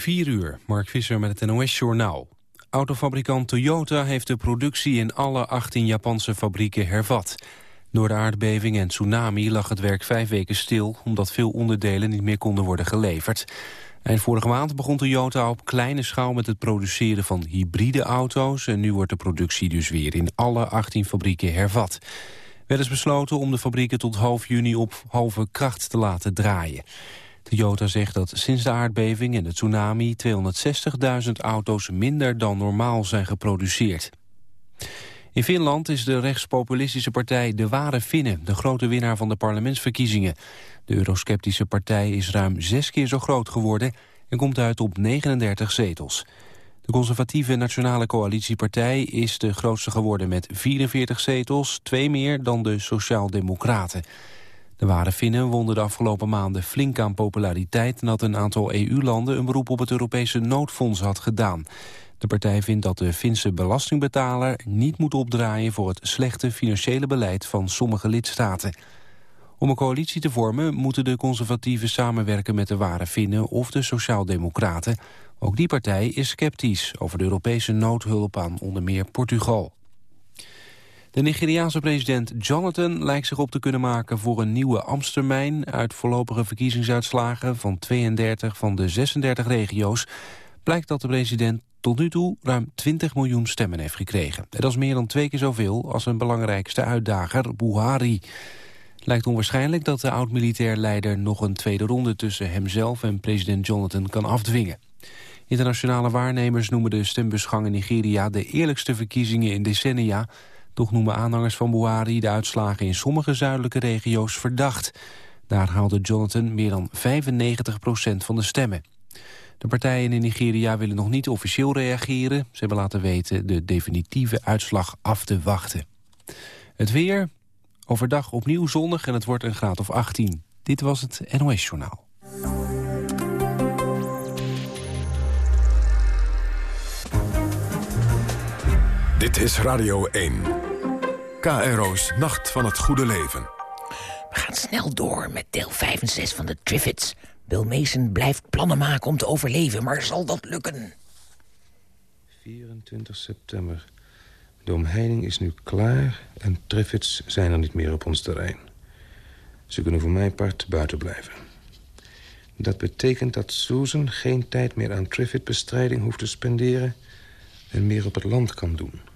4 uur, Mark Visser met het NOS-journaal. Autofabrikant Toyota heeft de productie in alle 18 Japanse fabrieken hervat. Door de aardbeving en tsunami lag het werk vijf weken stil... omdat veel onderdelen niet meer konden worden geleverd. Eind vorige maand begon Toyota op kleine schaal met het produceren van hybride auto's... en nu wordt de productie dus weer in alle 18 fabrieken hervat. Wel is besloten om de fabrieken tot half juni op halve kracht te laten draaien. Toyota zegt dat sinds de aardbeving en de tsunami 260.000 auto's minder dan normaal zijn geproduceerd. In Finland is de rechtspopulistische partij De Ware Finnen de grote winnaar van de parlementsverkiezingen. De eurosceptische partij is ruim zes keer zo groot geworden en komt uit op 39 zetels. De conservatieve Nationale Coalitiepartij is de grootste geworden met 44 zetels, twee meer dan de Sociaaldemocraten. De ware Finnen wonnen de afgelopen maanden flink aan populariteit... nadat een aantal EU-landen een beroep op het Europese noodfonds had gedaan. De partij vindt dat de Finse belastingbetaler niet moet opdraaien... voor het slechte financiële beleid van sommige lidstaten. Om een coalitie te vormen moeten de conservatieven samenwerken met de ware Finnen of de Sociaaldemocraten. Ook die partij is sceptisch over de Europese noodhulp aan onder meer Portugal. De Nigeriaanse president Jonathan lijkt zich op te kunnen maken voor een nieuwe ambtstermijn. Uit voorlopige verkiezingsuitslagen van 32 van de 36 regio's blijkt dat de president tot nu toe ruim 20 miljoen stemmen heeft gekregen. Dat is meer dan twee keer zoveel als zijn belangrijkste uitdager, Buhari. Lijkt onwaarschijnlijk dat de oud-militair leider nog een tweede ronde tussen hemzelf en president Jonathan kan afdwingen. Internationale waarnemers noemen de stembusgang in Nigeria de eerlijkste verkiezingen in decennia toch noemen aanhangers van Buhari de uitslagen in sommige zuidelijke regio's verdacht. Daar haalde Jonathan meer dan 95% van de stemmen. De partijen in Nigeria willen nog niet officieel reageren. Ze hebben laten weten de definitieve uitslag af te wachten. Het weer, overdag opnieuw zonnig en het wordt een graad of 18. Dit was het NOS Journaal. Dit is Radio 1. KRO's Nacht van het Goede Leven. We gaan snel door met deel 5 en 6 van de Triffids. Bill Mason blijft plannen maken om te overleven, maar zal dat lukken? 24 september. De omheining is nu klaar en Triffids zijn er niet meer op ons terrein. Ze kunnen voor mijn part buiten blijven. Dat betekent dat Susan geen tijd meer aan Triffid-bestrijding hoeft te spenderen... en meer op het land kan doen.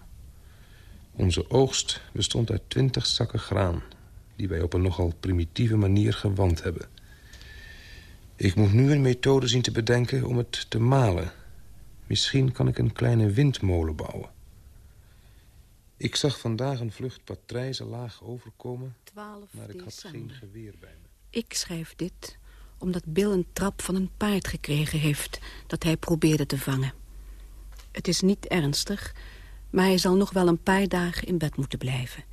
Onze oogst bestond uit twintig zakken graan... die wij op een nogal primitieve manier gewand hebben. Ik moet nu een methode zien te bedenken om het te malen. Misschien kan ik een kleine windmolen bouwen. Ik zag vandaag een vlucht patrijzen laag overkomen... maar ik had geen geweer bij me. Ik schrijf dit omdat Bill een trap van een paard gekregen heeft... dat hij probeerde te vangen. Het is niet ernstig, maar hij zal nog wel een paar dagen in bed moeten blijven.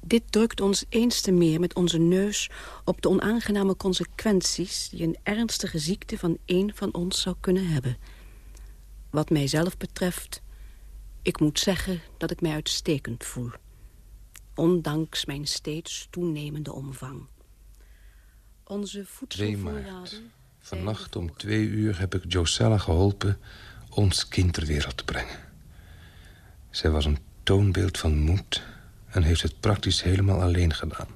Dit drukt ons eens te meer met onze neus op de onaangename consequenties... die een ernstige ziekte van één van ons zou kunnen hebben. Wat mijzelf betreft, ik moet zeggen dat ik mij uitstekend voel. Ondanks mijn steeds toenemende omvang. Onze voedselvoorraden... Vannacht om twee uur heb ik Josella geholpen ons kind ter wereld te brengen. Zij was een toonbeeld van moed en heeft het praktisch helemaal alleen gedaan.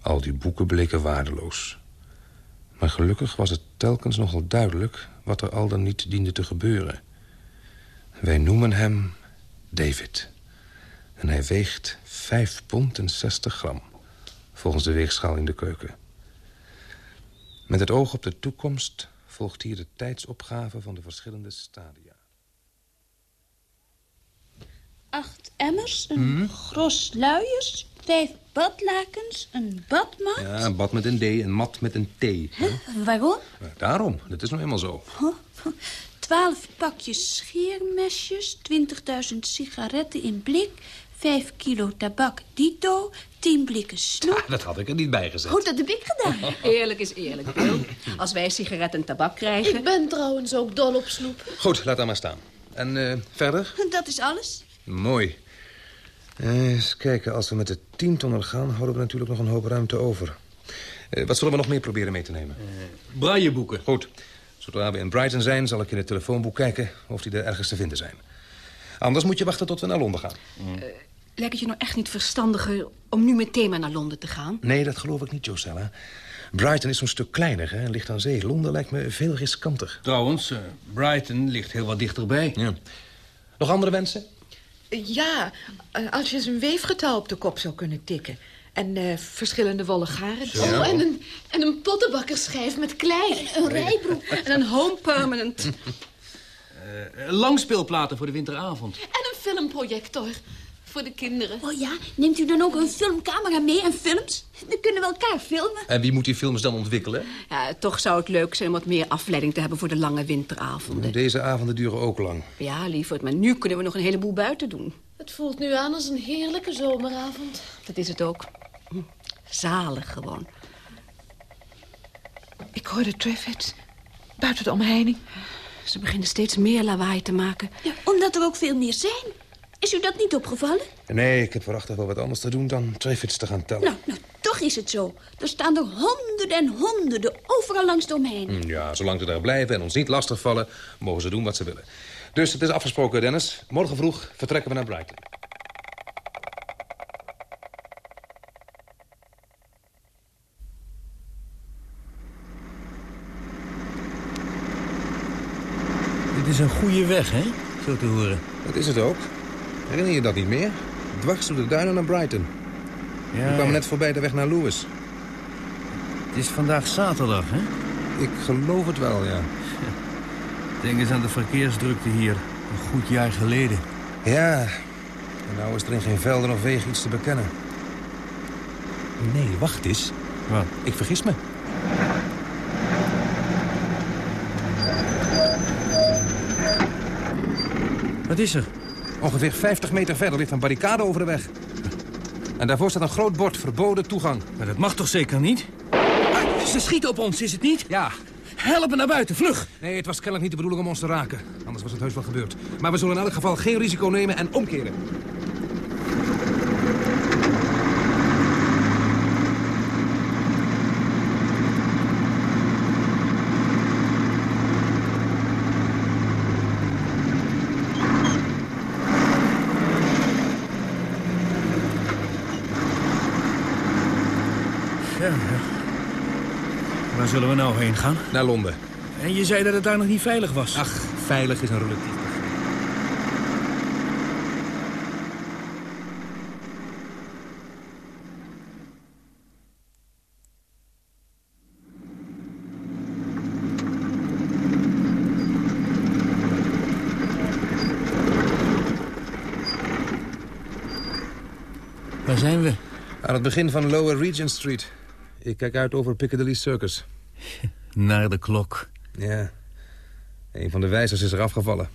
Al die boeken bleken waardeloos. Maar gelukkig was het telkens nogal duidelijk... wat er al dan niet diende te gebeuren. Wij noemen hem David. En hij weegt 5 pond en 60 gram... volgens de weegschaal in de keuken. Met het oog op de toekomst volgt hier de tijdsopgave van de verschillende stadia acht emmers, een hmm? gros luiers, vijf badlakens, een badmat. Ja, een bad met een D, een mat met een T. Waarom? daarom, dat is nou eenmaal zo. Twaalf pakjes scheermesjes, 20.000 sigaretten in blik... vijf kilo tabak dito, tien blikken snoep. dat had ik er niet bij gezet. Goed, dat heb ik gedaan. Eerlijk is eerlijk, Bill. Als wij sigaretten en tabak krijgen... Ik ben trouwens ook dol op snoep. Goed, laat dat maar staan. En uh, verder? Dat is alles. Mooi. Eh, eens kijken, als we met de tientonner gaan... houden we natuurlijk nog een hoop ruimte over. Uh, wat zullen we nog meer proberen mee te nemen? Uh, brailleboeken. Goed. Zodra we in Brighton zijn, zal ik in het telefoonboek kijken of die er ergens te vinden zijn. Anders moet je wachten tot we naar Londen gaan. Lijkt het je nou echt niet verstandiger om nu meteen maar naar Londen te gaan? Nee, dat geloof ik niet, Josella. Brighton is zo'n stuk kleiner hè, en ligt aan zee. Londen lijkt me veel riskanter. Trouwens, eh, Brighton ligt heel wat dichterbij. Ja. Nog andere wensen? Ja, eh, als je eens een weefgetal op de kop zou kunnen tikken. En eh, verschillende wollen garen. Oh, en een, en een pottenbakkerschijf met klei. Een rijbroek. En een home permanent. Eh, langspeelplaten voor de winteravond. En een filmprojector. Voor de kinderen. Oh ja, neemt u dan ook een filmcamera mee en films? Dan kunnen we elkaar filmen. En wie moet die films dan ontwikkelen? Ja, toch zou het leuk zijn om wat meer afleiding te hebben voor de lange winteravonden. Deze avonden duren ook lang. Ja, lieverd, maar nu kunnen we nog een heleboel buiten doen. Het voelt nu aan als een heerlijke zomeravond. Dat is het ook. Hm, Zalig gewoon. Ik hoorde Triffids. Buiten de omheining. Ze beginnen steeds meer lawaai te maken. Ja, omdat er ook veel meer zijn. Is u dat niet opgevallen? Nee, ik heb waarachtig wel wat anders te doen dan Triffids te gaan tellen. Nou, nou, toch is het zo. Er staan er honderden en honderden overal langs de. Hm, Ja, zolang ze daar blijven en ons niet lastigvallen... mogen ze doen wat ze willen. Dus het is afgesproken, Dennis. Morgen vroeg vertrekken we naar Brighton. Dit is een goede weg, hè? Zo te horen. Dat is het ook. Herinner je dat niet meer? Dwars door de duinen naar Brighton. Ja, we kwamen net voorbij de weg naar Lewis. Het is vandaag zaterdag, hè? Ik geloof het wel, ja. Denk eens aan de verkeersdrukte hier. Een goed jaar geleden. Ja, en nou is er in geen velden of wegen iets te bekennen. Nee, wacht eens. Wat? Ik vergis me. Wat is er? Ongeveer 50 meter verder ligt een barricade over de weg. En daarvoor staat een groot bord, verboden toegang. Maar dat mag toch zeker niet? Ah, ze schieten op ons, is het niet? Ja, Helpen naar buiten, vlug! nee, het was kennelijk niet de bedoeling om ons te raken. Anders was het heus wel gebeurd. Maar we zullen in elk geval geen risico nemen en omkeren. Ja, ja. Waar zullen we nou heen gaan? Naar Londen. En je zei dat het daar nog niet veilig was. Ach, veilig is een relatief begrip. Waar zijn we? Aan het begin van Lower Regent Street. Ik kijk uit over Piccadilly Circus. Naar de klok. Ja. Een van de wijzers is er afgevallen.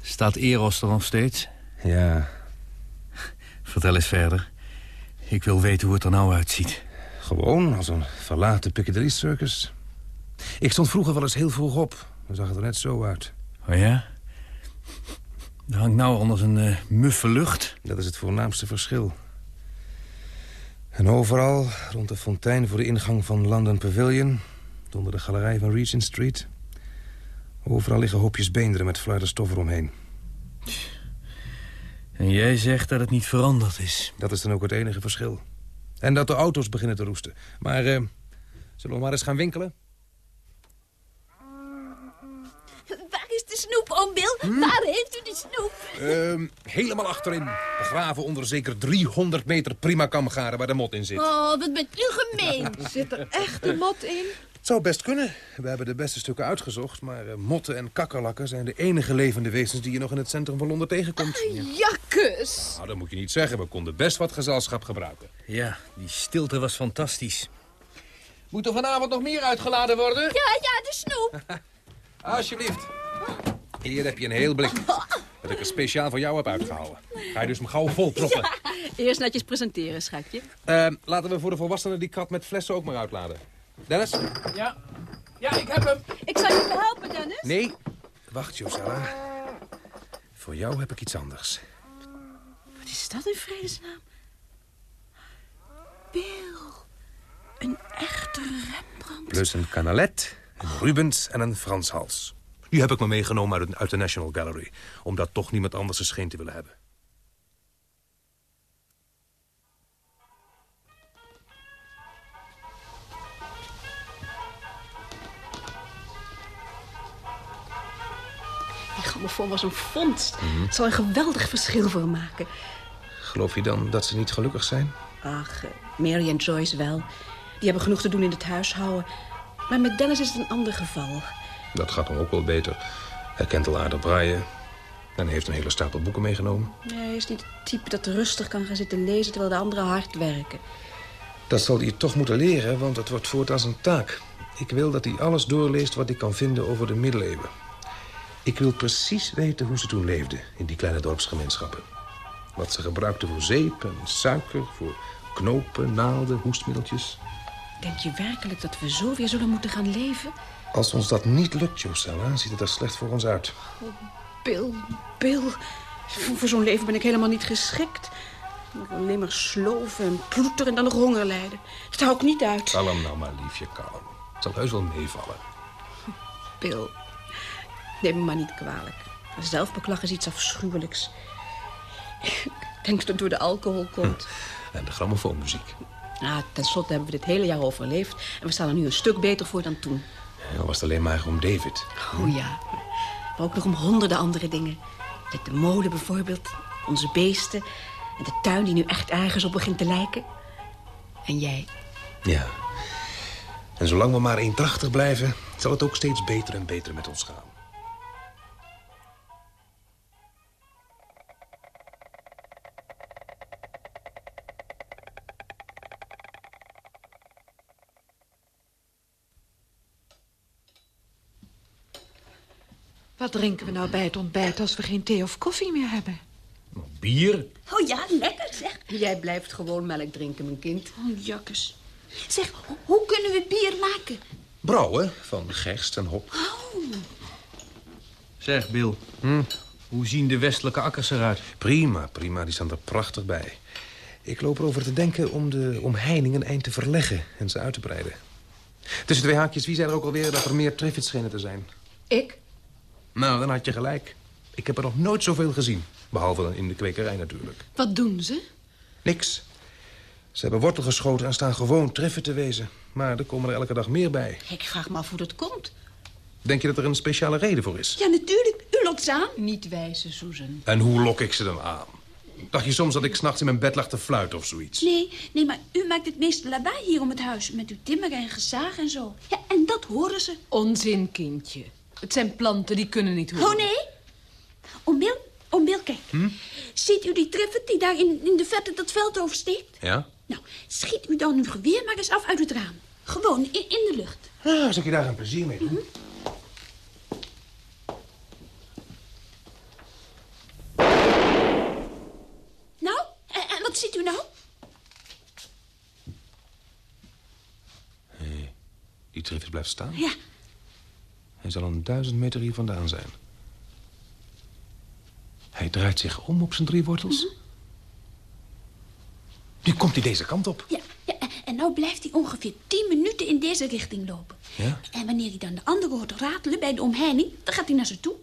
Staat Eros er nog steeds? Ja, Vertel eens verder. Ik wil weten hoe het er nou uitziet. gewoon als een verlaten Piccadilly Circus. Ik stond vroeger wel eens heel vroeg op. Dan zag het er net zo uit. Oh ja? Er hangt nou onder een eh, muffe lucht. Dat is het voornaamste verschil. En overal, rond de fontein voor de ingang van London Pavilion... onder de galerij van Regent Street... overal liggen hoopjes beenderen met fluiderstof eromheen. En jij zegt dat het niet veranderd is. Dat is dan ook het enige verschil. En dat de auto's beginnen te roesten. Maar eh, zullen we maar eens gaan winkelen? Waar is de snoep, oom Bill? Waar heeft u de snoep? Ehm, helemaal achterin. Begraven onder zeker 300 meter prima kamgaren waar de mot in zit. Oh, wat bent u gemeen. Zit er echt een mot in? Het zou best kunnen. We hebben de beste stukken uitgezocht. Maar eh, motten en kakkerlakken zijn de enige levende wezens... die je nog in het centrum van Londen tegenkomt. Jakkes! Nou, dat moet je niet zeggen. We konden best wat gezelschap gebruiken. Ja, die stilte was fantastisch. Moet er vanavond nog meer uitgeladen worden? Ja, ja, de snoep. Alsjeblieft. Hier heb je een heel blik. Dat ik er speciaal voor jou heb uitgehouden. Ga je dus hem gauw vol proppen. Eerst netjes presenteren, schatje. Ehm, laten we voor de volwassenen die kat met flessen ook maar uitladen. Dennis? Ja. Ja, ik heb hem. Ik zal je helpen, Dennis. Nee. Wacht, Josella. Voor jou heb ik iets anders. Wat is dat in vredesnaam? Bill. Een echte Rembrandt. Plus een canalet Een Rubens en een Frans Hals. Die heb ik me meegenomen uit, uit de National Gallery. Omdat toch niemand anders een scheen te willen hebben. Grammofoon was een vondst. Het zal een geweldig verschil voor maken. Geloof je dan dat ze niet gelukkig zijn? Ach, eh, Mary en Joyce wel. Die hebben genoeg te doen in het huishouden. Maar met Dennis is het een ander geval. Dat gaat hem ook wel beter. Hij kent al aardig braaien. En heeft een hele stapel boeken meegenomen. Nee, hij is niet het type dat rustig kan gaan zitten lezen... terwijl de anderen hard werken. Dat zal hij toch moeten leren, want het wordt voortaan zijn taak. Ik wil dat hij alles doorleest wat hij kan vinden over de middeleeuwen. Ik wil precies weten hoe ze toen leefden in die kleine dorpsgemeenschappen. Wat ze gebruikten voor zeep en suiker, voor knopen, naalden, hoestmiddeltjes. Denk je werkelijk dat we zo weer zullen moeten gaan leven? Als ons dat niet lukt, Josella, ziet het er slecht voor ons uit. Bill, Bill. Voor, voor zo'n leven ben ik helemaal niet geschikt. Ik wil alleen maar sloven en ploeteren en dan nog honger lijden. Dat hou ik niet uit. Kalm nou maar, liefje, kalm. Het zal heus wel meevallen. Bill, neem me maar niet kwalijk. Zelfbeklag is iets afschuwelijks. Ik denk dat het door de alcohol komt. En de grammofoonmuziek. Ah, ten slotte hebben we dit hele jaar overleefd. En we staan er nu een stuk beter voor dan toen. Dan was het alleen maar om David. Oh ja, maar ook nog om honderden andere dingen. Met de molen bijvoorbeeld, onze beesten... en de tuin die nu echt ergens op begint te lijken. En jij. Ja. En zolang we maar eendrachtig blijven... zal het ook steeds beter en beter met ons gaan. Wat drinken we nou bij het ontbijt als we geen thee of koffie meer hebben? Bier? Oh ja, lekker zeg. Jij blijft gewoon melk drinken, mijn kind. Oh, jakkes. Zeg, ho- hoe kunnen we bier maken? Brouwen van gerst en hop. Zeg, Bill. Hoe zien de westelijke akkers eruit? Prima, prima. Die staan er prachtig bij. Ik loop erover te denken om de omheining een eind te verleggen en ze uit te breiden. Tussen twee haakjes, wie zei er ook alweer dat er meer Triffids schenen te zijn? Ik? Nou, dan had je gelijk. Ik heb er nog nooit zoveel gezien. Behalve in de kwekerij natuurlijk. Wat doen ze? Niks. Ze hebben wortel geschoten en staan gewoon treffen te wezen. Maar er komen er elke dag meer bij. Ik vraag me af hoe dat komt. Denk je dat er een speciale reden voor is? Ja, natuurlijk. U lokt ze aan. Niet wijzen, Susan. En hoe lok ik ze dan aan? Dacht je soms dat ik s'nachts in mijn bed lag te fluiten of zoiets? Nee, nee, maar u maakt het meeste lawaai hier om het huis. Met uw timmer en gezaag en zo. Ja, en dat horen ze. Onzin, kindje. Het zijn planten, die kunnen niet horen. Oh, nee? Oom Bill, oom Bill, kijk. Ziet u die triffet die daar in, in de verte dat veld oversteekt? Ja? Nou, schiet u dan uw geweer maar eens af uit het raam. Gewoon, in, in de lucht. Ah, als ik je daar een plezier mee doen. Nou, en, en wat ziet u nou? Die Triffis blijft staan. Ja, zal een duizend meter hier vandaan zijn. Hij draait zich om op zijn drie wortels. Nu komt hij deze kant op. ja, ja. en- nou blijft hij ongeveer tien minuten in deze richting lopen. Ja? En wanneer hij dan de andere hoort ratelen bij de omheining, dan gaat hij naar ze toe.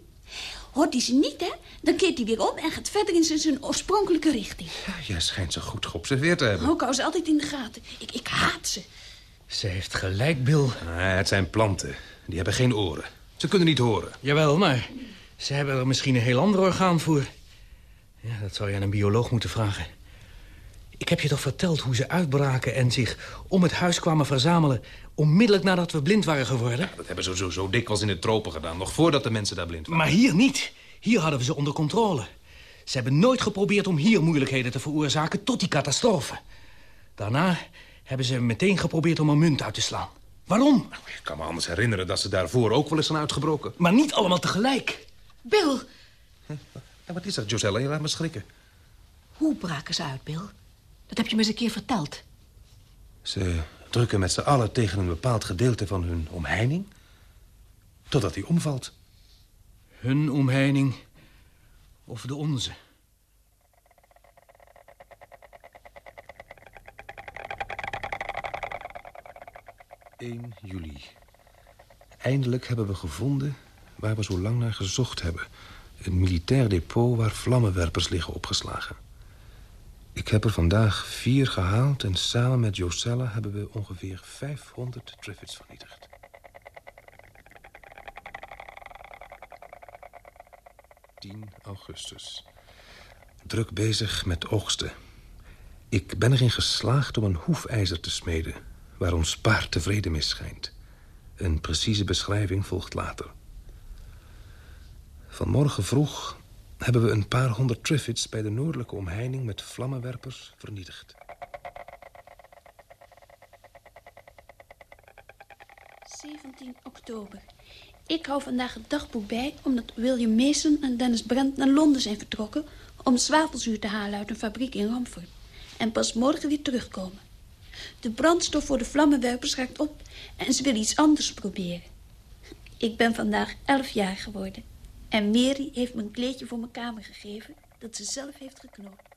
Hoort hij ze niet, hè? Dan keert hij weer om en gaat verder in zijn- zijn oorspronkelijke richting. Ja, jij schijnt ze goed geobserveerd te hebben. Ook hou ze altijd in de gaten. Ik, ik haat ze. Ze heeft gelijk, Bill. Ah, het zijn planten. Die hebben geen oren. Ze kunnen niet horen. Jawel, maar ze hebben er misschien een heel ander orgaan voor. Ja, dat zou je aan een bioloog moeten vragen. Ik heb je toch verteld hoe ze uitbraken en zich om het huis kwamen verzamelen... onmiddellijk nadat we blind waren geworden? Dat hebben ze zo, zo dikwijls in de tropen gedaan. Nog voordat de mensen daar blind waren. Maar hier niet. Hier hadden we ze onder controle. Ze hebben nooit geprobeerd om hier moeilijkheden te veroorzaken tot die catastrofe. Daarna hebben ze meteen geprobeerd om een munt uit te slaan. Waarom? Ik kan me anders herinneren dat ze daarvoor ook wel eens zijn uitgebroken. Maar niet allemaal tegelijk. Bill, En wat is dat, Josella? Je laat me schrikken. hoe braken ze uit, Bill? Dat heb je me eens een keer verteld. Ze drukken met z'n allen tegen een bepaald gedeelte van hun omheining... totdat die omvalt. Hun omheining of de onze. 1 juli. Eindelijk hebben we gevonden waar we zo lang naar gezocht hebben. Een militair depot waar vlammenwerpers liggen opgeslagen. Ik heb er vandaag vier gehaald en samen met Josella hebben we ongeveer 500 Triffids vernietigd. ...10 augustus. Druk bezig met oogsten. Ik ben erin geslaagd om een hoefijzer te smeden... waar ons paard tevreden mee schijnt. Een precieze beschrijving volgt later. Vanmorgen vroeg hebben we een paar honderd Triffids... bij de noordelijke omheining met vlammenwerpers vernietigd. ...17 oktober. Ik hou vandaag het dagboek bij... omdat William Mason en Dennis Brent naar Londen zijn vertrokken... om zwavelzuur te halen uit een fabriek in Romford. En pas morgen weer terugkomen. De brandstof voor de vlammenwerpers raakt op... en ze willen iets anders proberen. Ik ben vandaag elf jaar geworden. En Mary heeft me een kleedje voor mijn kamer gegeven... dat ze zelf heeft geknoopt.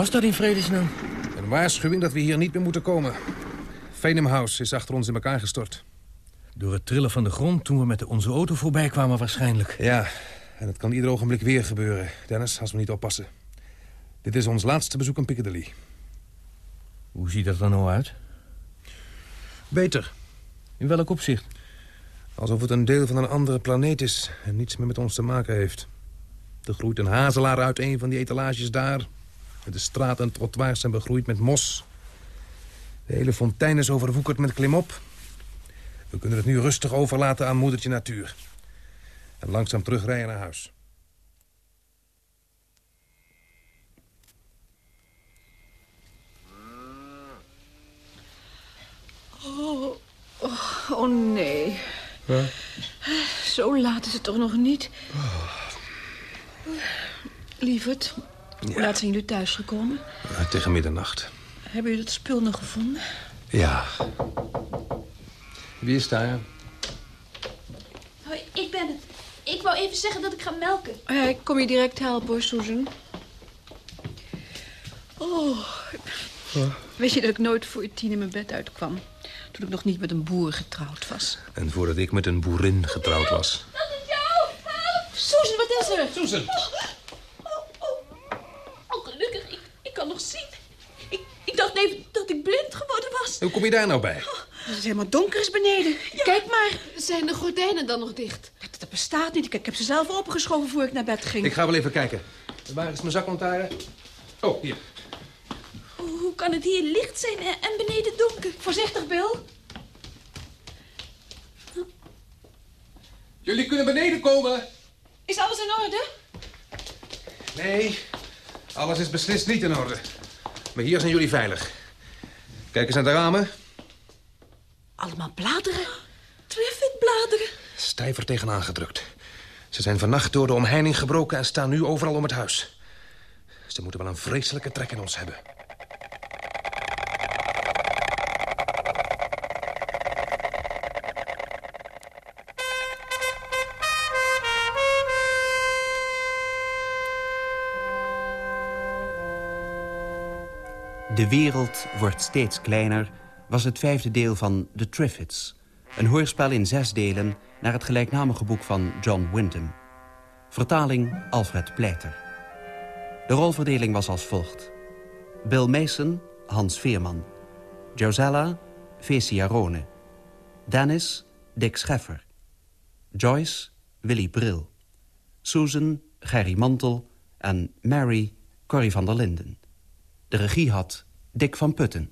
Was dat in vredesnaam? Een waarschuwing dat we hier niet meer moeten komen. Fenham House is achter ons in elkaar gestort. Door het trillen van de grond toen we met onze auto voorbij kwamen waarschijnlijk. Ja, en het kan ieder ogenblik weer gebeuren. Dennis, als we niet oppassen. Dit is ons laatste bezoek aan Piccadilly. Hoe ziet dat er nou uit? Beter. In welk opzicht? Alsof het een deel van een andere planeet is en niets meer met ons te maken heeft. Er groeit een hazelaar uit een van die etalages daar. De straten en trottoirs zijn begroeid met mos. De hele fontein is overwoekerd met klimop. We kunnen het nu rustig overlaten aan moedertje natuur. En langzaam terugrijden naar huis. Oh, oh, oh nee. Zo laat is het toch nog niet? Lieverd, hoe laat zijn jullie thuisgekomen? Uh, tegen middernacht. Hebben jullie het spul nog gevonden? Ja. Wie is daar? Hoi, ik ben het. Ik wou even zeggen dat ik ga melken. Oh ja, ik kom je direct helpen hoor, Susan. Oh. Weet je dat ik nooit voor tien in mijn bed uitkwam? Toen ik nog niet met een boer getrouwd was. En voordat ik met een boerin getrouwd was. Dat is jou! Help! Susan, wat is er? Susan! Oh, oh, oh gelukkig. Ik, ik kan nog zien. Ik, ik dacht even dat ik blind geworden was. Hoe kom je daar nou bij? Het is helemaal donker is beneden. Kijk maar. Zijn de gordijnen dan nog dicht? Dat, dat bestaat niet. Ik, ik heb ze zelf opgeschoven voor ik naar bed ging. Ik ga wel even kijken. Waar is mijn zaklantaarn? Oh, hier. Hoe, hoe kan het hier licht zijn en, en beneden donker? Voorzichtig, Bill. Jullie kunnen beneden komen. Is alles in orde? Nee, alles is beslist niet in orde. Maar hier zijn jullie veilig. Kijk eens naar de ramen. Allemaal bladeren. Triffitt bladeren. Stijver tegenaan gedrukt. Ze zijn vannacht door de omheining gebroken en staan nu overal om het huis. Ze moeten wel een vreselijke trek in ons hebben. De wereld wordt steeds kleiner was het vijfde deel van The Triffids. Een hoorspel in zes delen naar het gelijknamige boek van John Wyndham. Vertaling Alfred Pleiter. De rolverdeling was als volgt. Bill Mason, Hans Veerman. Josella, Fecia Rone. Dennis, Dick Scheffer. Joyce, Willy Bril. Susan, Gerry Mantel. En Mary, Corrie van der Linden. De regie had Dick van Putten.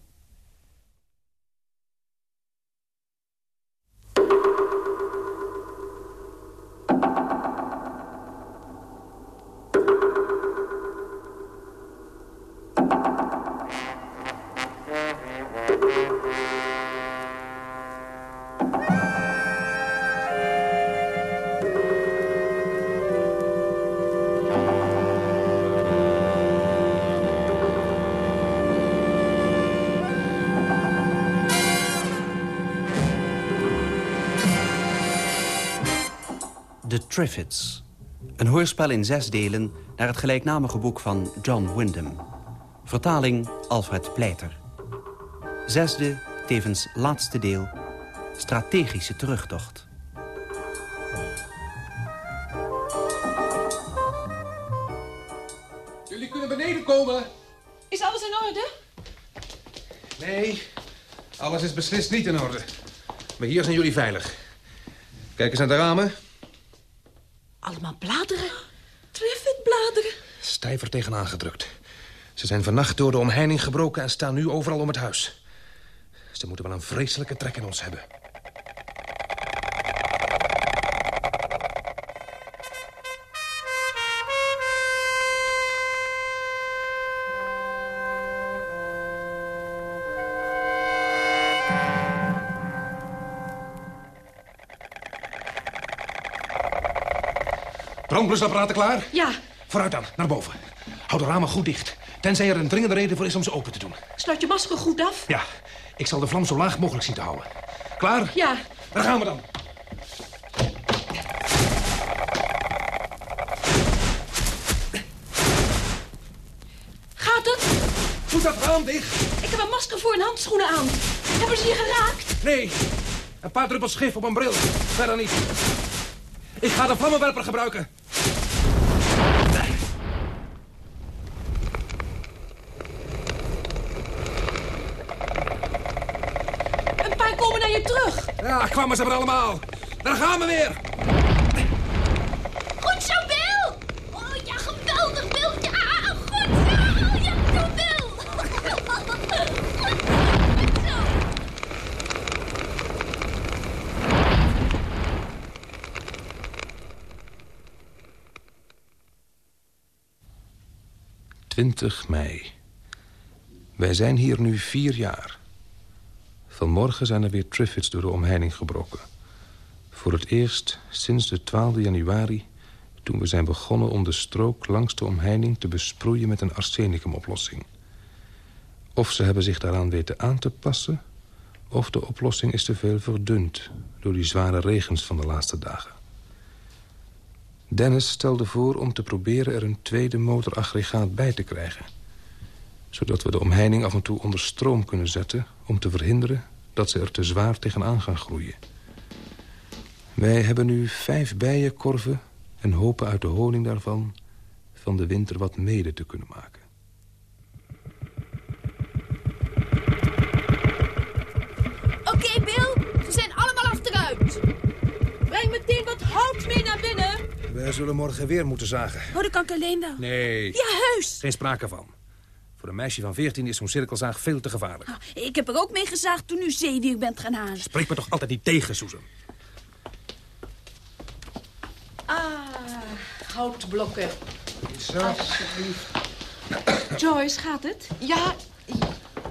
Triffids. Een hoorspel in zes delen naar het gelijknamige boek van John Wyndham. Vertaling Alfred Pleiter. Zesde, tevens laatste deel, strategische terugtocht. Jullie kunnen beneden komen. Is alles in orde? Nee, alles is beslist niet in orde. Maar hier zijn jullie veilig. Kijk eens naar de ramen. Allemaal bladeren. Triffid bladeren. Stijver tegenaan gedrukt. Ze zijn vannacht door de omheining gebroken en staan nu overal om het huis. Ze moeten wel een vreselijke trek in ons hebben. Brandblusapparaten klaar? Ja. Vooruit dan, naar boven. Hou de ramen goed dicht. Tenzij er een dringende reden voor is om ze open te doen. Sluit je masker goed af? Ja, ik zal de vlam zo laag mogelijk zien te houden. Klaar? Ja. Daar gaan we dan. Gaat het? Doe dat raam dicht. Ik heb een masker voor en handschoenen aan. Hebben ze je geraakt? Nee, een paar druppels gif op een bril. Verder niet. Ik ga de vlammenwerper gebruiken. Een paar komen naar je Ja, kwamen ze er allemaal. Daar gaan we weer. Goed zo, Bill! Oh, ja, geweldig, Bill! Ja, goed zo! Ja, goed, Bill! Goed zo! Twintig mei. Wij zijn hier nu vier jaar. Vanmorgen zijn er weer Triffids door de omheining gebroken. Voor het eerst sinds de 12 januari... toen we zijn begonnen om de strook langs de omheining... te besproeien met een arsenicumoplossing. Of ze hebben zich daaraan weten aan te passen... of de oplossing is te veel verdund... door die zware regens van de laatste dagen. Dennis stelde voor om te proberen er een tweede motoraggregaat bij te krijgen. Zodat we de omheining af en toe onder stroom kunnen zetten... om te verhinderen dat ze er te zwaar tegenaan gaan groeien. Wij hebben nu vijf bijenkorven en hopen uit de honing daarvan... van de winter wat mede te kunnen maken. Oké, Bill. Ze zijn allemaal achteruit. Breng meteen wat hout mee naar binnen. Wij zullen morgen weer moeten zagen. Oh, dat kan ik alleen wel. Nee, Ja, heus. geen sprake van. Voor een meisje van 14 is zo'n cirkelzaag veel te gevaarlijk. Ah, Ik heb er ook mee gezaagd toen u zeewier bent gaan halen. Spreek me toch altijd niet tegen, Susan. Ah, houtblokken. Zo. Alsjeblieft. Joyce, gaat het? Ja,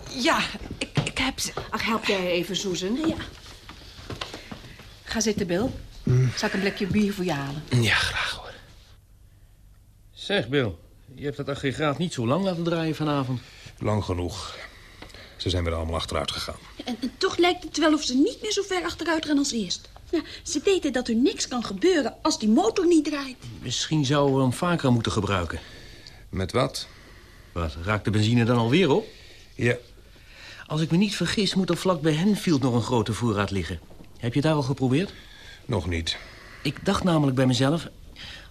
ja, ik, ik heb ze. Ach, help jij even, Susan. Ja. Ga zitten, Bill. Zal ik een blikje bier voor je halen? Ja, graag hoor. Zeg, Bill, je hebt dat aggregaat niet zo lang laten draaien vanavond. Lang genoeg. Ze zijn weer allemaal achteruit gegaan. En, en toch lijkt het wel of ze niet meer zo ver achteruit gaan als eerst. Ja, ze weten dat er niks kan gebeuren als die motor niet draait. Misschien zouden we hem vaker moeten gebruiken. Met wat? Wat, raakt de benzine dan alweer op? Ja. Als ik me niet vergis, moet er vlak bij Henfield nog een grote voorraad liggen. Heb je het daar al geprobeerd? Nog niet. Ik dacht namelijk bij mezelf...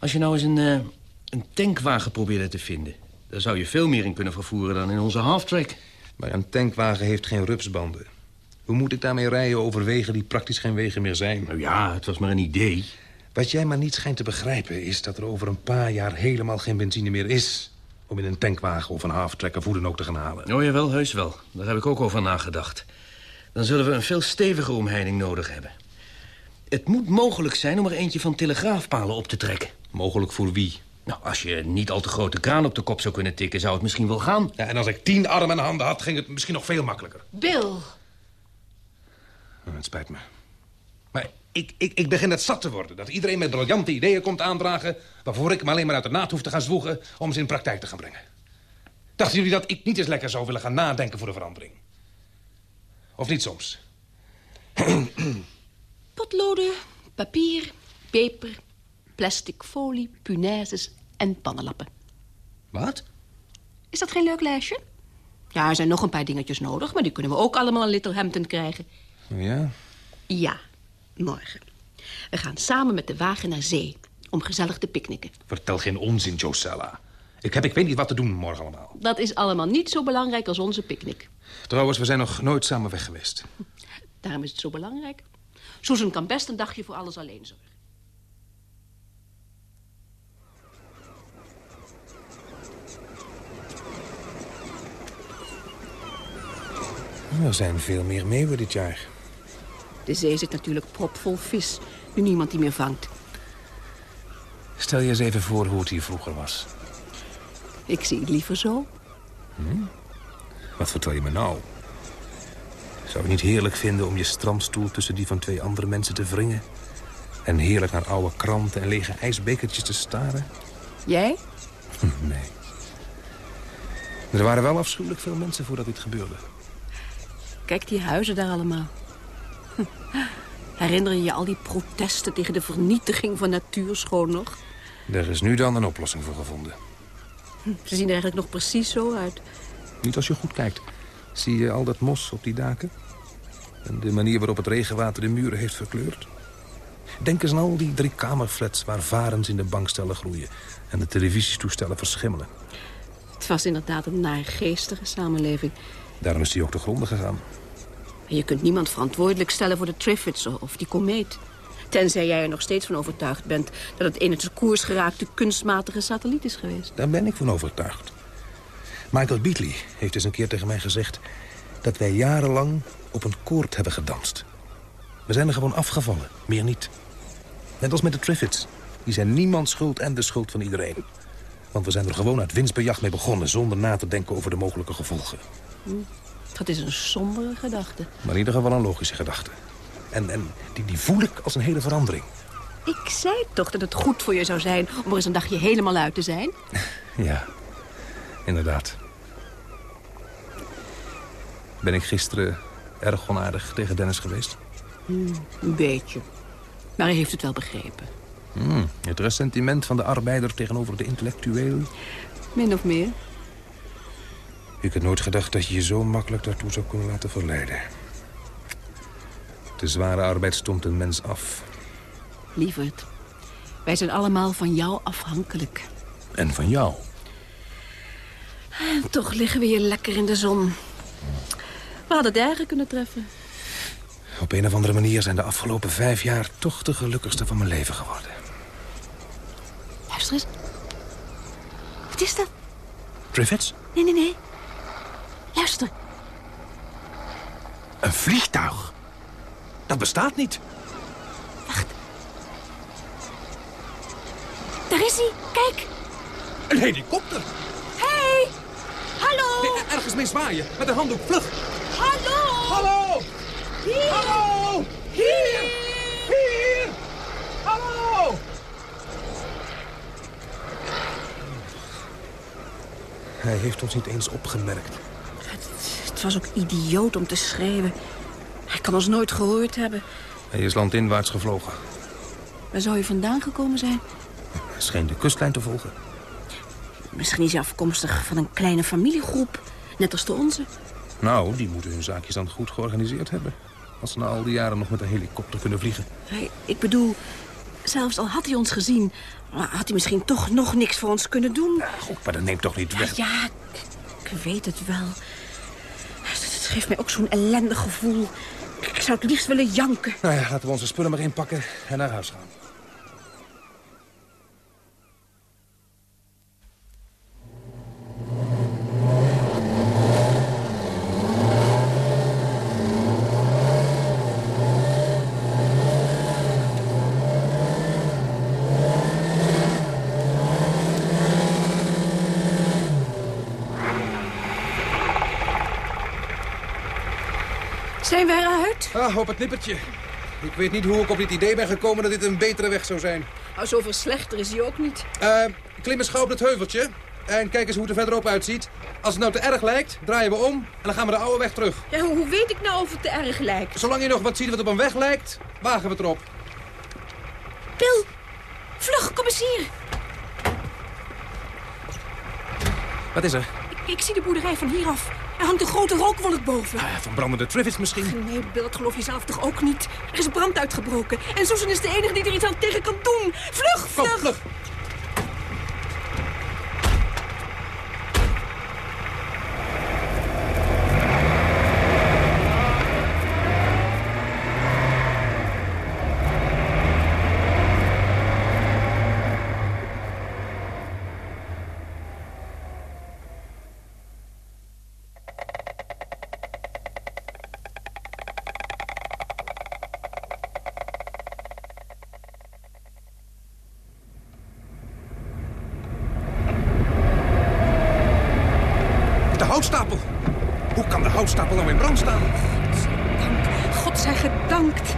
als je nou eens een, eh, een tankwagen probeerde te vinden... daar zou je veel meer in kunnen vervoeren dan in onze halftrack. Maar een tankwagen heeft geen rupsbanden. Hoe moet ik daarmee rijden over wegen die praktisch geen wegen meer zijn? Nou ja, het was maar een idee. Wat jij maar niet schijnt te begrijpen... is dat er over een paar jaar helemaal geen benzine meer is... om in een tankwagen of een hoe dan ook te gaan halen. Oh jawel, heus wel. Daar heb ik ook over nagedacht. Dan zullen we een veel steviger omheining nodig hebben. Het moet mogelijk zijn om er eentje van telegraafpalen op te trekken. Mogelijk voor wie? Nou, als je niet al te grote kraan op de kop zou kunnen tikken... zou het misschien wel gaan. Ja, en als ik tien armen en handen had, ging het misschien nog veel makkelijker. Bill. Oh, het spijt me. Maar ik, ik, ik begin het zat te worden. Dat iedereen met briljante ideeën komt aandragen... waarvoor ik me alleen maar uit de naad hoef te gaan zwoegen... om ze in praktijk te gaan brengen. Dachten jullie dat ik niet eens lekker zou willen gaan nadenken voor de verandering? Of niet soms? Potloden, papier, peper, plastic folie, punaises en pannenlappen. Wat? Is dat geen leuk lijstje? Ja, er zijn nog een paar dingetjes nodig, maar die kunnen we ook allemaal in Little Hampton krijgen. Ja? Ja, morgen. We gaan samen met de wagen naar zee om gezellig te picknicken. Vertel geen onzin, Josella. Ik heb ik weet niet wat te doen morgen allemaal. Dat is allemaal niet zo belangrijk als onze picknick. Trouwens, we zijn nog nooit samen weg geweest. Daarom is het zo belangrijk. Susan kan best een dagje voor alles alleen zorgen. Er zijn veel meer meeuwen dit jaar. De zee zit natuurlijk propvol vis, nu niemand die meer vangt. Stel je eens even voor hoe het hier vroeger was. Ik zie het liever zo. Hm? Wat vertel je me nou? Zou je niet heerlijk vinden om je strandstoel tussen die van twee andere mensen te wringen? En heerlijk naar oude kranten en lege ijsbekertjes te staren? Jij? Nee. Er waren wel afschuwelijk veel mensen voordat dit gebeurde. Kijk die huizen daar allemaal. Hm. Herinner je je al die protesten tegen de vernietiging van natuurschoon nog? Er is nu dan een oplossing voor gevonden. Hm, Ze zien er eigenlijk nog precies zo uit. Niet als je goed kijkt. Zie je al dat mos op die daken? En de manier waarop het regenwater de muren heeft verkleurd? Denk eens aan al die drie kamerflats waar varens in de bankstellen groeien... en de televisietoestellen verschimmelen. Het was inderdaad een naargeestige samenleving. Daarom is die ook te gronden gegaan. Je kunt niemand verantwoordelijk stellen voor de Triffids of die komeet. Tenzij jij er nog steeds van overtuigd bent... dat het in het koers geraakte kunstmatige satelliet is geweest. Daar ben ik van overtuigd. Michael Beatley heeft eens een keer tegen mij gezegd... dat wij jarenlang op een koord hebben gedanst. We zijn er gewoon afgevallen, meer niet. Net als met de Triffids. Die zijn niemand schuld en de schuld van iedereen. Want we zijn er gewoon uit winstbejag mee begonnen... zonder na te denken over de mogelijke gevolgen. Hm, Dat is een sombere gedachte. Maar in ieder geval een logische gedachte. En, en die, die voel ik als een hele verandering. Ik zei toch dat het goed voor je zou zijn om er eens een dagje helemaal uit te zijn? Ja, inderdaad. Ben ik gisteren erg onaardig tegen Dennis geweest? Hm, een beetje. Maar hij heeft het wel begrepen. Hmm, het ressentiment van de arbeider tegenover de intellectueel. Min of meer. Ik had nooit gedacht dat je je zo makkelijk daartoe zou kunnen laten verleiden. De zware arbeid stomt een mens af. Lieverd, wij zijn allemaal van jou afhankelijk. En van jou. En toch liggen we hier lekker in de zon. We hadden het erger kunnen treffen. Op een of andere manier zijn de afgelopen vijf jaar... toch de gelukkigste van mijn leven geworden. Luister eens. Wat is dat? Triffids? Nee, nee, nee. Luister. Een vliegtuig? Dat bestaat niet. Daar is hij. Kijk. Een helikopter. Hey. Hallo. Nee, ergens mee zwaaien. Met een handdoek. Vlug. Hallo. Hallo. Hier. Hallo. Hier. Hier. Hallo. Hij heeft ons niet eens opgemerkt. Was ook idioot om te schreeuwen. Hij kan ons nooit gehoord hebben. Hij is landinwaarts gevlogen. Waar zou hij vandaan gekomen zijn? Hij scheen de kustlijn te volgen. Misschien is hij afkomstig van een kleine familiegroep. Net als de onze. Nou, die moeten hun zaakjes dan goed georganiseerd hebben. Als ze na al die jaren nog met een helikopter kunnen vliegen. Hey, ik bedoel, zelfs al had hij ons gezien... had hij misschien toch nog niks voor ons kunnen doen. Ja, goed, maar dat neemt toch niet weg. Ja, ik, ik weet het wel. Het geeft mij ook zo'n ellendig gevoel. Ik zou het liefst willen janken. Nou ja, laten we onze spullen maar inpakken en naar huis gaan. Zijn we eruit? Ah, op het nippertje. Ik weet niet hoe ik op dit idee ben gekomen dat dit een betere weg zou zijn. Nou, zoveel slechter is hij ook niet. Eh, klim eens gauw op het heuveltje. En kijk eens hoe het er verderop uitziet. Als het nou te erg lijkt, draaien we om en dan gaan we de oude weg terug. Ja, hoe, hoe weet ik nou of het te erg lijkt? Zolang je nog wat ziet wat op een weg lijkt, wagen we het erop. Bill, Vlug, kom eens hier. Wat is er? Ik, ik zie de boerderij van hieraf. Er hangt een grote rookwolk boven. Ah, van brandende Triffids misschien? Nee, dat geloof je zelf toch ook niet? Er is brand uitgebroken. En Susan is de enige die er iets aan tegen kan doen. Vlug, vlug! Kom, vlug! De houtstapel. Hoe kan de houtstapel nou in brand staan? Dank. God zij gedankt.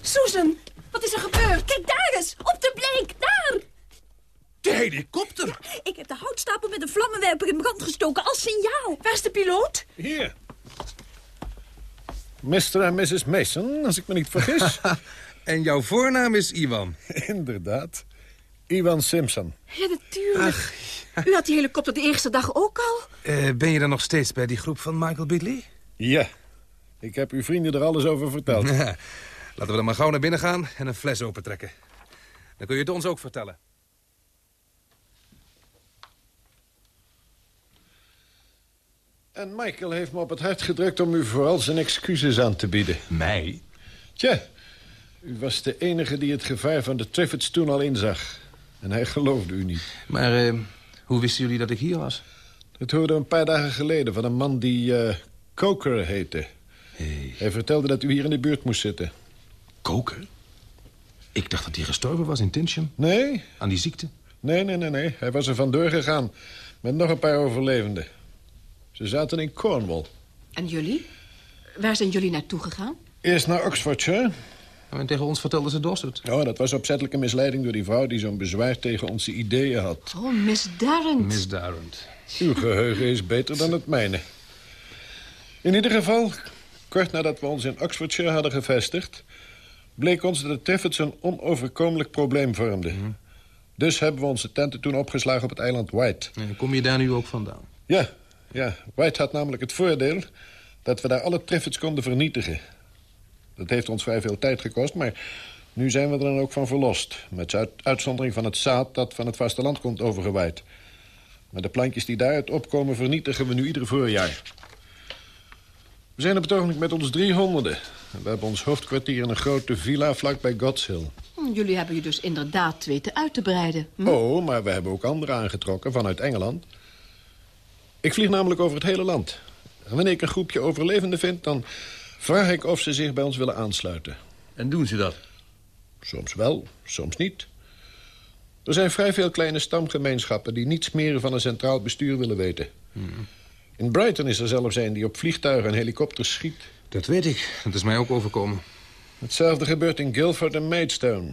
Susan, wat is er gebeurd? Kijk daar eens, op de bleek, daar! De helikopter. Ik heb de houtstapel met een vlammenwerper in brand gestoken als signaal. Waar is de piloot? Hier. Mr. en Mrs. Mason, als ik me niet vergis. En jouw voornaam is Iwan. Inderdaad. Iwan Simpson. Ja, natuurlijk. U had die helikopter de eerste dag ook al. Eh, ben je dan nog steeds bij die groep van Michael Bidley? Ja. Ik heb uw vrienden er alles over verteld. Laten we dan maar gauw naar binnen gaan en een fles opentrekken. Dan kun je het ons ook vertellen. En Michael heeft me op het hart gedrukt om u vooral zijn excuses aan te bieden. Mij? Tja, u was de enige die het gevaar van de Triffids toen al inzag. En hij geloofde u niet. Maar eh, hoe wisten jullie dat ik hier was? Het hoorde een paar dagen geleden van een man die eh Coker heette. Hey. Hij vertelde dat u hier in de buurt moest zitten. Koker? Ik dacht dat hij gestorven was in Tinsham. Nee? Aan die ziekte? Nee, nee, nee, nee. Hij was er vandoor gegaan. Met nog een paar overlevenden. Ze zaten in Cornwall. En jullie? Waar zijn jullie naartoe gegaan? Eerst naar Oxfordshire. En tegen ons vertelde ze Dorset. Oh, dat was opzettelijke misleiding door die vrouw... die zo'n bezwaar tegen onze ideeën had. Oh, Miss Darrent. Misdarend. Uw geheugen is beter dan het mijne. In ieder geval, kort nadat we ons in Oxfordshire hadden gevestigd... bleek ons dat de Triffids een onoverkomelijk probleem vormden. Dus hebben we onze tenten toen opgeslagen op het eiland White. En kom je daar nu ook vandaan? Ja, ja. White had namelijk het voordeel dat we daar alle Triffids konden vernietigen. Dat heeft ons vrij veel tijd gekost, maar nu zijn we er dan ook van verlost. Met uit- uitzondering van het zaad dat van het vasteland komt overgewaaid. Maar de plantjes die daaruit opkomen vernietigen we nu ieder voorjaar. We zijn op het ogenblik met ons driehonderden. En We hebben ons hoofdkwartier in een grote villa vlakbij Gods Hill. Hm, Jullie hebben je dus inderdaad weten uit te breiden. Hm? Oh, maar we hebben ook anderen aangetrokken vanuit Engeland. Ik vlieg namelijk over het hele land. En wanneer ik een groepje overlevenden vind... dan vraag ik of ze zich bij ons willen aansluiten. En doen ze dat? Soms wel, soms niet. Er zijn vrij veel kleine stamgemeenschappen... die niets meer van een centraal bestuur willen weten. In Brighton is er zelfs een die op vliegtuigen en helikopters schiet. Dat weet ik. Dat is mij ook overkomen. Hetzelfde gebeurt in Guildford en Maidstone.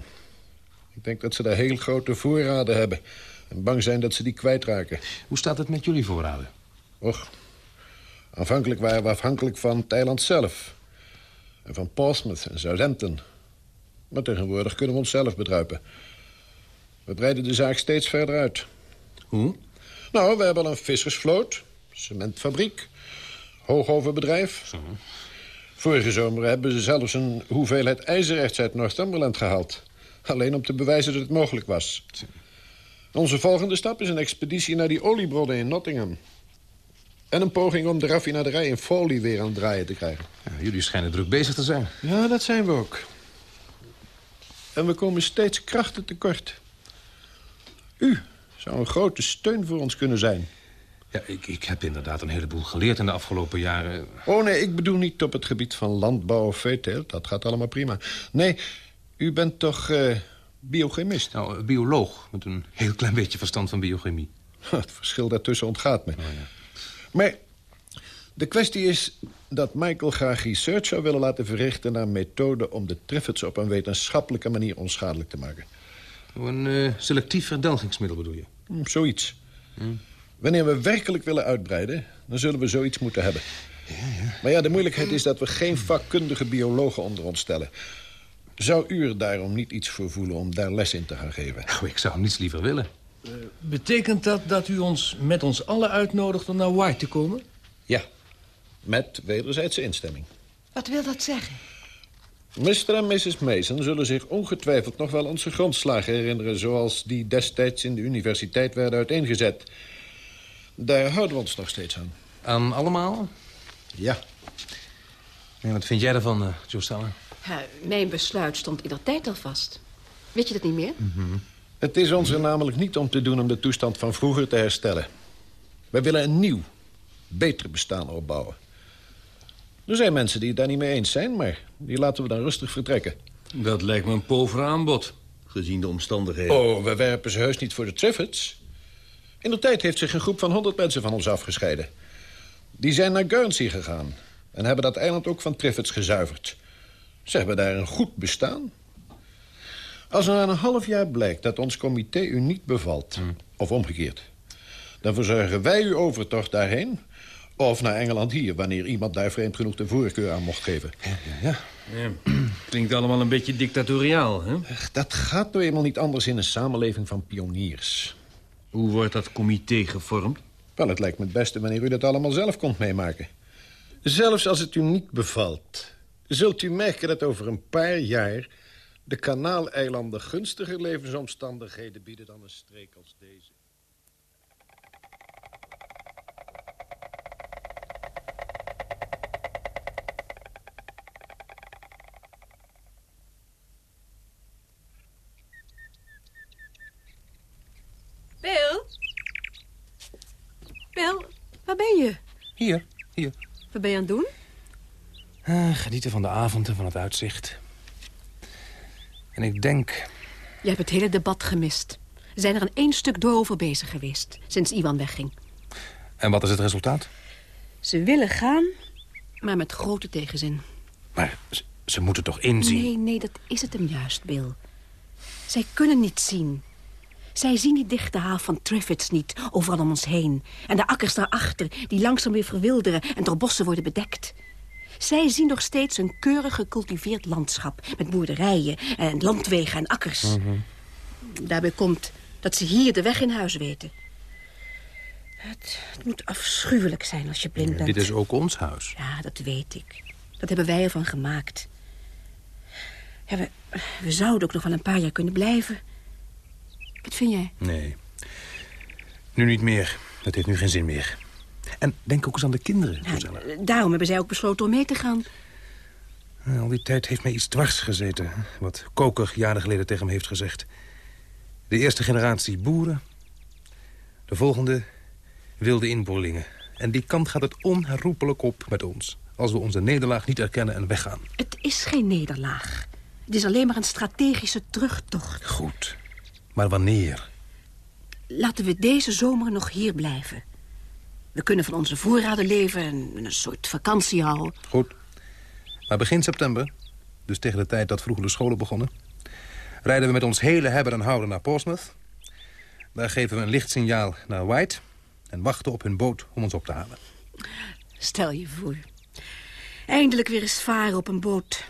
Ik denk dat ze daar heel grote voorraden hebben... en bang zijn dat ze die kwijtraken. Hoe staat het met jullie voorraden? Och, aanvankelijk waren we afhankelijk van het eiland zelf. En van Portsmouth en Southampton. Maar tegenwoordig kunnen we onszelf bedruipen. We breiden de zaak steeds verder uit. Hoe? Nou, we hebben al een vissersvloot, cementfabriek, hoogoverbedrijf. Vorige zomer hebben ze zelfs een hoeveelheid ijzererts uit Northumberland gehaald. Alleen om te bewijzen dat het mogelijk was. Onze volgende stap is een expeditie naar die oliebronnen in Nottingham. En een poging om de raffinaderij in Foley weer aan het draaien te krijgen. Ja, jullie schijnen druk bezig te zijn. Ja, dat zijn we ook. En we komen steeds krachten tekort. U zou een grote steun voor ons kunnen zijn. Ja, ik, ik heb inderdaad een heleboel geleerd in de afgelopen jaren. Oh nee, ik bedoel niet op het gebied van landbouw of veeteelt. Dat gaat allemaal prima. Nee, u bent toch eh, biochemist? Nou, eh, bioloog, met een heel klein beetje verstand van biochemie. Het verschil daartussen ontgaat me. Maar de kwestie is dat Michael graag research zou willen laten verrichten... naar methoden om de Triffids op een wetenschappelijke manier onschadelijk te maken. Een eh, selectief verdelgingsmiddel bedoel je? Hm, zoiets. Wanneer we werkelijk willen uitbreiden... dan zullen we zoiets moeten hebben. Maar ja, de moeilijkheid is dat we geen vakkundige biologen onder ons stellen. Zou u er daarom niet iets voor voelen om daar les in te gaan geven? Oh, ik zou niets liever willen. Betekent dat dat u ons met ons allen uitnodigt om naar White te komen? Ja, met wederzijdse instemming. Wat wil dat zeggen? Mr. en Mrs. Mason zullen zich ongetwijfeld nog wel onze grondslagen herinneren... zoals die destijds in de universiteit werden uiteengezet. Daar houden we ons nog steeds aan. Aan allemaal? Ja. En wat vind jij daarvan, uh, Joe Steller? Ja, mijn besluit stond in dat tijd al vast. Weet je dat niet meer? Het is ons er namelijk niet om te doen om de toestand van vroeger te herstellen. Wij willen een nieuw, beter bestaan opbouwen. Er zijn mensen die het daar niet mee eens zijn, maar die laten we dan rustig vertrekken. Dat lijkt me een pover aanbod, gezien de omstandigheden. Oh, we werpen ze heus niet voor de Triffids. In de tijd heeft zich een groep van honderd mensen van ons afgescheiden. Die zijn naar Guernsey gegaan en hebben dat eiland ook van Triffids gezuiverd. Ze hebben daar een goed bestaan. Als er na een half jaar blijkt dat ons comité u niet bevalt, of omgekeerd... dan verzorgen wij uw overtocht daarheen... of naar Engeland hier, wanneer iemand daar vreemd genoeg de voorkeur aan mocht geven. Ja, ja. Ja, klinkt allemaal een beetje dictatoriaal, hè? Dat gaat nou eenmaal niet anders in een samenleving van pioniers. Hoe wordt dat comité gevormd? Wel, het lijkt me het beste wanneer u dat allemaal zelf komt meemaken. Zelfs als het u niet bevalt... zult u merken dat over een paar jaar... de kanaaleilanden gunstiger levensomstandigheden bieden dan een streek als deze. Bill? Bill, waar ben je? Hier, hier. Wat ben je aan het doen? Ah, genieten van de avond en van het uitzicht. En ik denk... Je hebt het hele debat gemist. We zijn er een één stuk door over bezig geweest, sinds Iwan wegging. En wat is het resultaat? Ze willen gaan, maar met grote tegenzin. Maar ze, ze moeten toch inzien? Nee, nee, dat is het hem juist, Bill. Zij kunnen niet zien. Zij zien die dichte haal van Triffids niet, overal om ons heen. En de akkers daarachter, die langzaam weer verwilderen... en door bossen worden bedekt. Zij zien nog steeds een keurig gecultiveerd landschap... met boerderijen en landwegen en akkers. Daarbij komt dat ze hier de weg in huis weten. Het, het moet afschuwelijk zijn als je blind bent. Dit is ook ons huis. Ja, dat weet ik. Dat hebben wij ervan gemaakt. Ja, we, we zouden ook nog wel een paar jaar kunnen blijven. Wat vind jij? Nee. Nu niet meer. Dat heeft nu geen zin meer. En denk ook eens aan de kinderen, Rosella. Daarom hebben zij ook besloten om mee te gaan. Eh, Al die tijd heeft mij iets dwars gezeten. Wat Koker jaren geleden tegen me heeft gezegd. De eerste generatie boeren. De volgende wilde inboorlingen. En die kant gaat het onherroepelijk op met ons. Als we onze nederlaag niet erkennen en weggaan. Het is geen nederlaag. Het is alleen maar een strategische terugtocht. Goed. Maar wanneer? Laten we deze zomer nog hier blijven. We kunnen van onze voorraden leven en een soort vakantie houden. Goed. Maar begin september, dus tegen de tijd dat vroeger de scholen begonnen... rijden we met ons hele hebben en houden naar Portsmouth. Daar geven we een lichtsignaal naar White... en wachten op hun boot om ons op te halen. Stel je voor. Eindelijk weer eens varen op een boot.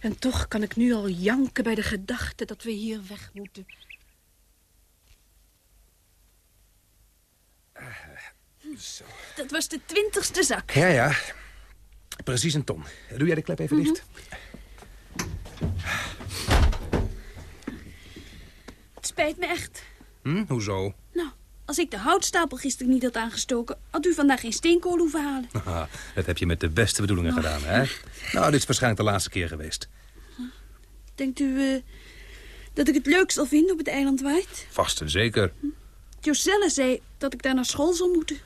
En toch kan ik nu al janken bij de gedachte dat we hier weg moeten. Zo. Dat was de twintigste zak. Ja, ja. Precies een ton. Doe jij de klep even dicht? Het spijt me echt. Hm, hoezo? Nou, als ik de houtstapel gisteren niet had aangestoken... had u vandaag geen steenkool hoeven halen. Dat heb je met de beste bedoelingen gedaan, hè? Nou, dit is waarschijnlijk de laatste keer geweest. Denkt u eh, dat ik het leuk zal vinden op het eiland White? Vast en zeker. Joselle zei dat ik daar naar school zal moeten.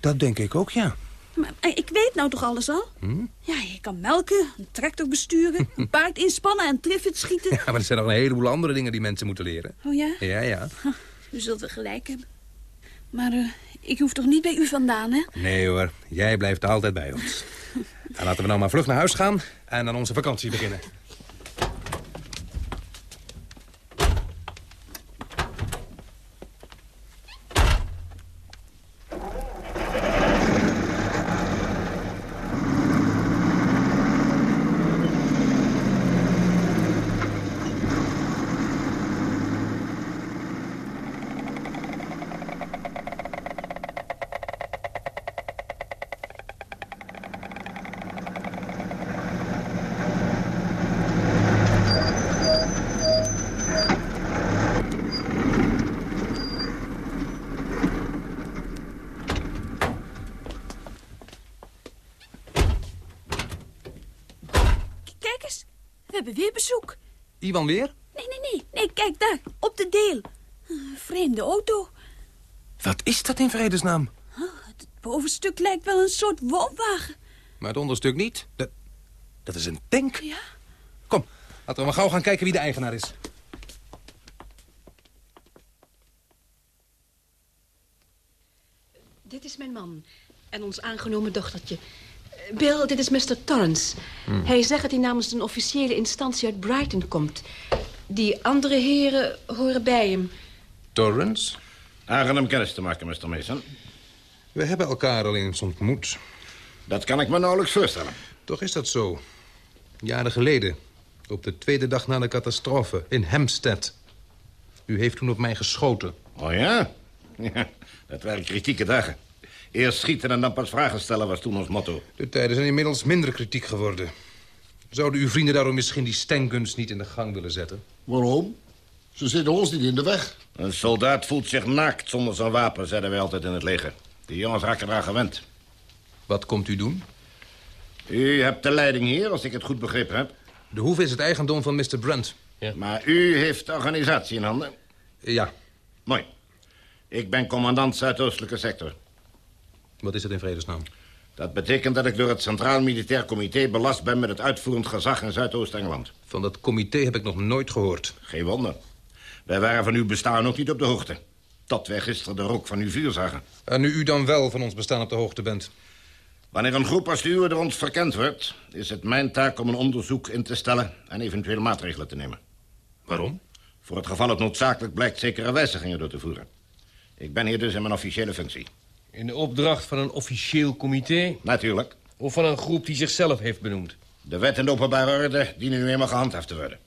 Dat denk ik ook, ja. Maar eh, ik weet nou toch alles al? Hm? Ja, je kan melken, een tractor besturen, een paard inspannen en triffit schieten. Ja, maar er zijn nog een heleboel andere dingen die mensen moeten leren. Oh ja? Ja, ja. U zult wel gelijk hebben. Maar eh, ik hoef toch niet bij u vandaan, hè? Nee hoor, jij blijft altijd bij ons. Nou, laten we nou maar vlug naar huis gaan en aan onze vakantie beginnen. hebben weer bezoek. Iwan weer? Nee, nee, nee. Nee, kijk daar. Op de deel. Een vreemde auto. Wat is dat in vredesnaam? Het bovenstuk lijkt wel een soort woonwagen. Maar het onderstuk niet. Dat, dat is een tank. Ja. Kom, laten we maar gauw gaan kijken wie de eigenaar is. Dit is mijn man en ons aangenomen dochtertje. Bill, dit is Mr. Torrance. Hmm. Hij zegt dat hij namens een officiële instantie uit Brighton komt. Die andere heren horen bij hem. Torrance? Aangenaam kennis te maken, Mr. Mason. We hebben elkaar al eens ontmoet. Dat kan ik me nauwelijks voorstellen. Toch is dat zo. Jaren geleden. Op de tweede dag na de catastrofe in Hampstead. U heeft toen op mij geschoten. Oh ja? Ja, dat waren kritieke dagen. Eerst schieten en dan pas vragen stellen was toen ons motto. De tijden zijn inmiddels minder kritiek geworden. Zouden uw vrienden daarom misschien die stanguns niet in de gang willen zetten? Waarom? Ze zitten ons niet in de weg. Een soldaat voelt zich naakt zonder zijn wapen, zeiden wij altijd in het leger. De jongens raken eraan gewend. Wat komt u doen? U hebt de leiding hier, als ik het goed begrepen heb. De hoeve is het eigendom van Mr. Brent. Maar u heeft de organisatie in handen? Ja. Mooi. Ik ben commandant Zuidoostelijke sector. Wat is het in vredesnaam? Dat betekent dat ik door het Centraal Militair Comité belast ben met het uitvoerend gezag in Zuidoost-Engeland. Van dat comité heb ik nog nooit gehoord. Geen wonder. Wij waren van uw bestaan ook niet op de hoogte. Tot wij gisteren de rook van uw vuur zagen. En nu u dan wel van ons bestaan op de hoogte bent. Wanneer een groep als de uwe door ons verkend wordt... is het mijn taak om een onderzoek in te stellen... en eventuele maatregelen te nemen. Waarom? Voor het geval het noodzakelijk blijkt zekere wijzigingen door te voeren. Ik ben hier dus in mijn officiële functie. In de opdracht van een officieel comité? Natuurlijk. Of van een groep die zichzelf heeft benoemd? De wet en de openbare orde dienen nu eenmaal gehandhaafd te worden.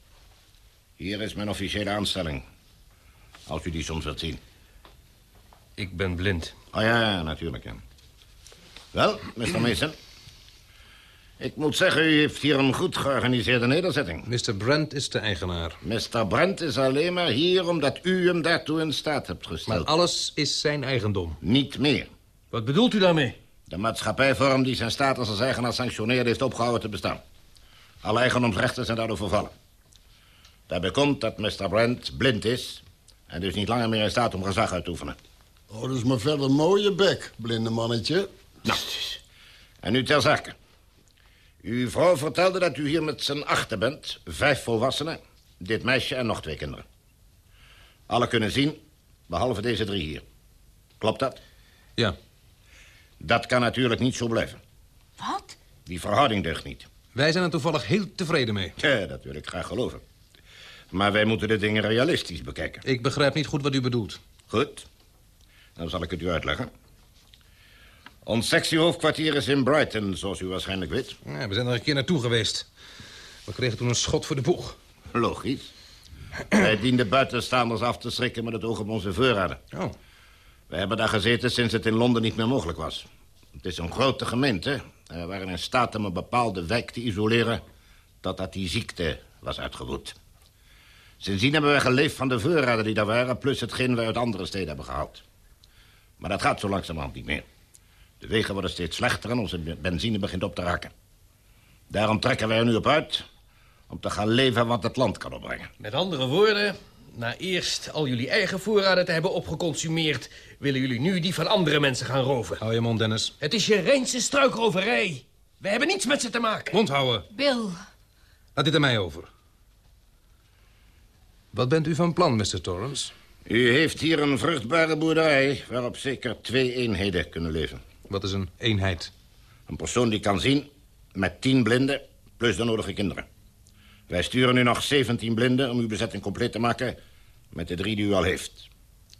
Hier is mijn officiële aanstelling. Als u die soms wilt zien. Ik ben blind. Oh ja, ja natuurlijk, ja. Wel, Mr. Mason. Ik moet zeggen, u heeft hier een goed georganiseerde nederzetting. Mr. Brent is de eigenaar. Mr. Brent is alleen maar hier omdat u hem daartoe in staat hebt gesteld. Maar alles is zijn eigendom. Niet meer. Wat bedoelt u daarmee? De maatschappijvorm die zijn status als eigenaar sanctioneerde... heeft opgehouden te bestaan. Alle eigendomsrechten zijn daardoor vervallen. Daarbij komt dat Mr. Brent blind is... en dus niet langer meer in staat om gezag uit te oefenen. Oh, dat is maar verder een mooie bek, blinde mannetje. Nou, en nu ter zake. Uw vrouw vertelde dat u hier met z'n achten bent. Vijf volwassenen, dit meisje en nog twee kinderen. Alle kunnen zien, behalve deze drie hier. Klopt dat? Ja. Dat kan natuurlijk niet zo blijven. Wat? Die verhouding deugt niet. Wij zijn er toevallig heel tevreden mee. Ja, dat wil ik graag geloven. Maar wij moeten de dingen realistisch bekijken. Ik begrijp niet goed wat u bedoelt. Goed. Dan zal ik het u uitleggen. Ons sectiehoofdkwartier is in Brighton, zoals u waarschijnlijk weet. Ja, we zijn er een keer naartoe geweest. We kregen toen een schot voor de boeg. Logisch. Wij dienden buitenstaanders af te schrikken met het oog op onze voorraden. Oh. We hebben daar gezeten sinds het in Londen niet meer mogelijk was. Het is een grote gemeente. En we waren in staat om een bepaalde wijk te isoleren... totdat die ziekte was uitgewoed. Sindsdien hebben we geleefd van de voorraden die daar waren... plus hetgeen we uit andere steden hebben gehaald. Maar dat gaat zo langzamerhand niet meer. De wegen worden steeds slechter en onze benzine begint op te raken. Daarom trekken wij er nu op uit om te gaan leven wat het land kan opbrengen. Met andere woorden, na eerst al jullie eigen voorraden te hebben opgeconsumeerd... willen jullie nu die van andere mensen gaan roven. Hou je mond, Dennis. Het is je reinste struikroverij. We hebben niets met ze te maken. Mond houden. Bill. Laat dit aan mij over. Wat bent u van plan, Mr. Torrance? U heeft hier een vruchtbare boerderij... waarop zeker twee eenheden kunnen leven. Wat is een eenheid? Een persoon die kan zien met tien blinden... plus de nodige kinderen. Wij sturen nu nog 17 blinden om uw bezetting compleet te maken... met de drie die u al heeft.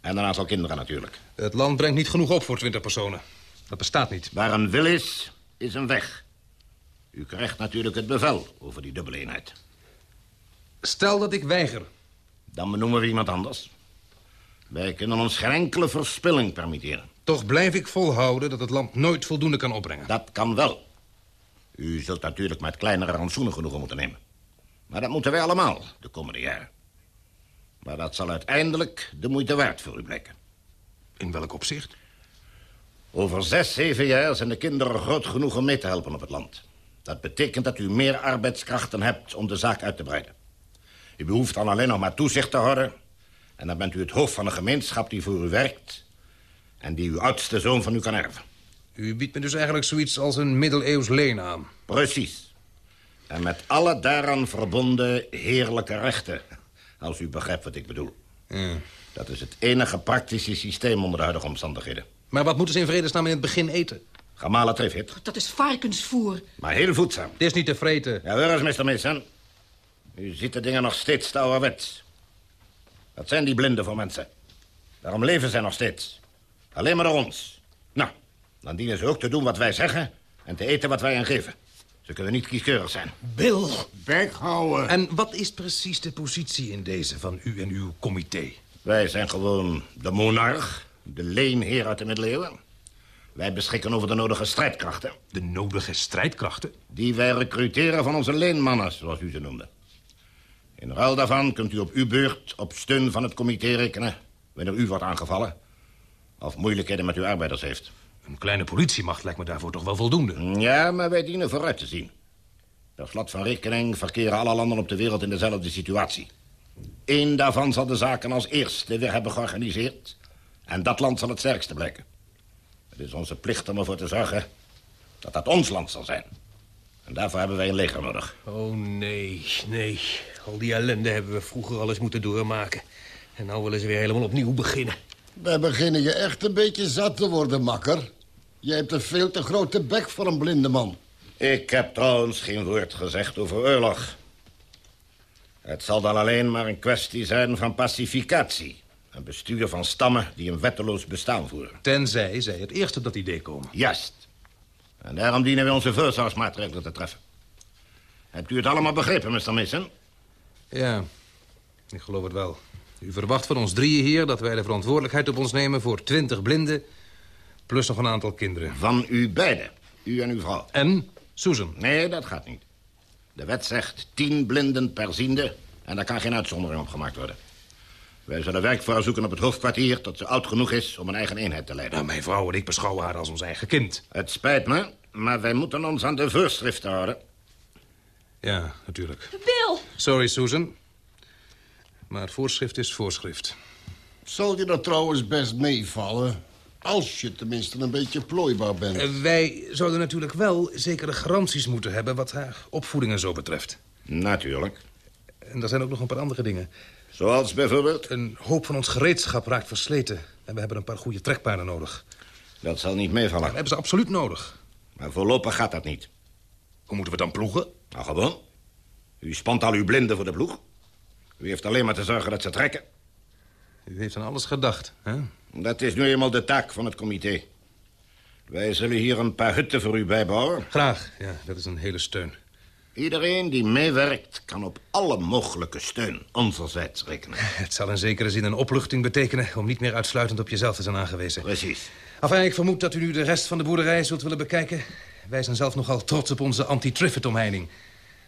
En een aantal kinderen natuurlijk. Het land brengt niet genoeg op voor 20 personen. Dat bestaat niet. Waar een wil is, is een weg. U krijgt natuurlijk het bevel over die dubbele eenheid. Stel dat ik weiger. Dan benoemen we iemand anders. Wij kunnen ons geen enkele verspilling permitteren. Toch blijf ik volhouden dat het land nooit voldoende kan opbrengen. Dat kan wel. U zult natuurlijk met kleinere rantsoenen genoegen moeten nemen. Maar dat moeten wij allemaal de komende jaren. Maar dat zal uiteindelijk de moeite waard voor u blijken. In welk opzicht? Over zes, zeven jaar zijn de kinderen groot genoeg om mee te helpen op het land. Dat betekent dat u meer arbeidskrachten hebt om de zaak uit te breiden. U behoeft dan alleen nog maar toezicht te houden... en dan bent u het hoofd van een gemeenschap die voor u werkt... en die uw oudste zoon van u kan erven. U biedt me dus eigenlijk zoiets als een middeleeuws leen aan. Precies. En met alle daaraan verbonden heerlijke rechten. Als u begrijpt wat ik bedoel. Ja. Dat is het enige praktische systeem onder de huidige omstandigheden. Maar wat moeten ze in vredesnaam in het begin eten? Gamala trefhit. Dat is varkensvoer. Maar heel voedzaam. Het is niet te vreten. Ja, hoor eens, Mr. Mason. U ziet de dingen nog steeds te ouderwets. Wat zijn die blinden voor mensen? Daarom leven zij nog steeds. Alleen maar door ons. Nou, dan dienen ze ook te doen wat wij zeggen... en te eten wat wij hen geven. Ze kunnen niet kieskeurig zijn. Bill! Bek houden. En wat is precies de positie in deze van u en uw comité? Wij zijn gewoon de monarch, de leenheer uit de middeleeuwen. Wij beschikken over de nodige strijdkrachten. De nodige strijdkrachten? Die wij recruteren van onze leenmannen, zoals u ze noemde. In ruil daarvan kunt u op uw beurt op steun van het comité rekenen... wanneer u wordt aangevallen... of moeilijkheden met uw arbeiders heeft. Een kleine politiemacht lijkt me daarvoor toch wel voldoende. Ja, maar wij dienen vooruit te zien. Per slot van rekening verkeren alle landen op de wereld in dezelfde situatie. Eén daarvan zal de zaken als eerste weer hebben georganiseerd... en dat land zal het sterkste blijken. Het is onze plicht om ervoor te zorgen dat dat ons land zal zijn. En daarvoor hebben wij een leger nodig. Oh, nee, nee. Al die ellende hebben we vroeger al eens moeten doormaken. En nou willen ze weer helemaal opnieuw beginnen. Wij beginnen je echt een beetje zat te worden, makker. Je hebt een veel te grote bek voor een blinde man. Ik heb trouwens geen woord gezegd over oorlog. Het zal dan alleen maar een kwestie zijn van pacificatie. Een bestuur van stammen die een wetteloos bestaan voeren. Tenzij zij het eerst op dat idee komen. Juist. En daarom dienen we onze voorzorgsmaatregelen te treffen. Hebt u het allemaal begrepen, Mr. Mason? Ja, ik geloof het wel. U verwacht van ons drieën hier dat wij de verantwoordelijkheid op ons nemen... voor twintig blinden, plus nog een aantal kinderen. Van u beiden, u en uw vrouw. En Susan? Nee, dat gaat niet. De wet zegt tien blinden per ziende... en daar kan geen uitzondering op gemaakt worden. Wij zullen werk voor haar zoeken op het hoofdkwartier... tot ze oud genoeg is om een eigen eenheid te leiden. Nou, mijn vrouw en ik beschouwen haar als ons eigen kind. Het spijt me, maar wij moeten ons aan de voorschriften houden. Ja, natuurlijk. Bill! Sorry, Susan. Maar voorschrift is voorschrift. Zal je dat trouwens best meevallen? Als je tenminste een beetje plooibaar bent. Eh, wij zouden natuurlijk wel zekere garanties moeten hebben... wat haar opvoeding en zo betreft. Natuurlijk. En er zijn ook nog een paar andere dingen. Zoals bijvoorbeeld? Een hoop van ons gereedschap raakt versleten. En we hebben een paar goede trekpaarden nodig. Dat zal niet meevallen. we hebben ze absoluut nodig. Maar voorlopig gaat dat niet. Hoe moeten we dan ploegen? Nou, gewoon. U spant al uw blinden voor de ploeg. U heeft alleen maar te zorgen dat ze trekken. U heeft aan alles gedacht, hè? Dat is nu eenmaal de taak van het comité. Wij zullen hier een paar hutten voor u bijbouwen. Graag, ja, dat is een hele steun. Iedereen die meewerkt kan op alle mogelijke steun onzerzijds rekenen. Het zal in zekere zin een opluchting betekenen... om niet meer uitsluitend op jezelf te zijn aangewezen. Precies. Enfin, ik vermoed dat u nu de rest van de boerderij zult willen bekijken. Wij zijn zelf nogal trots op onze anti-Triffitt-omheining.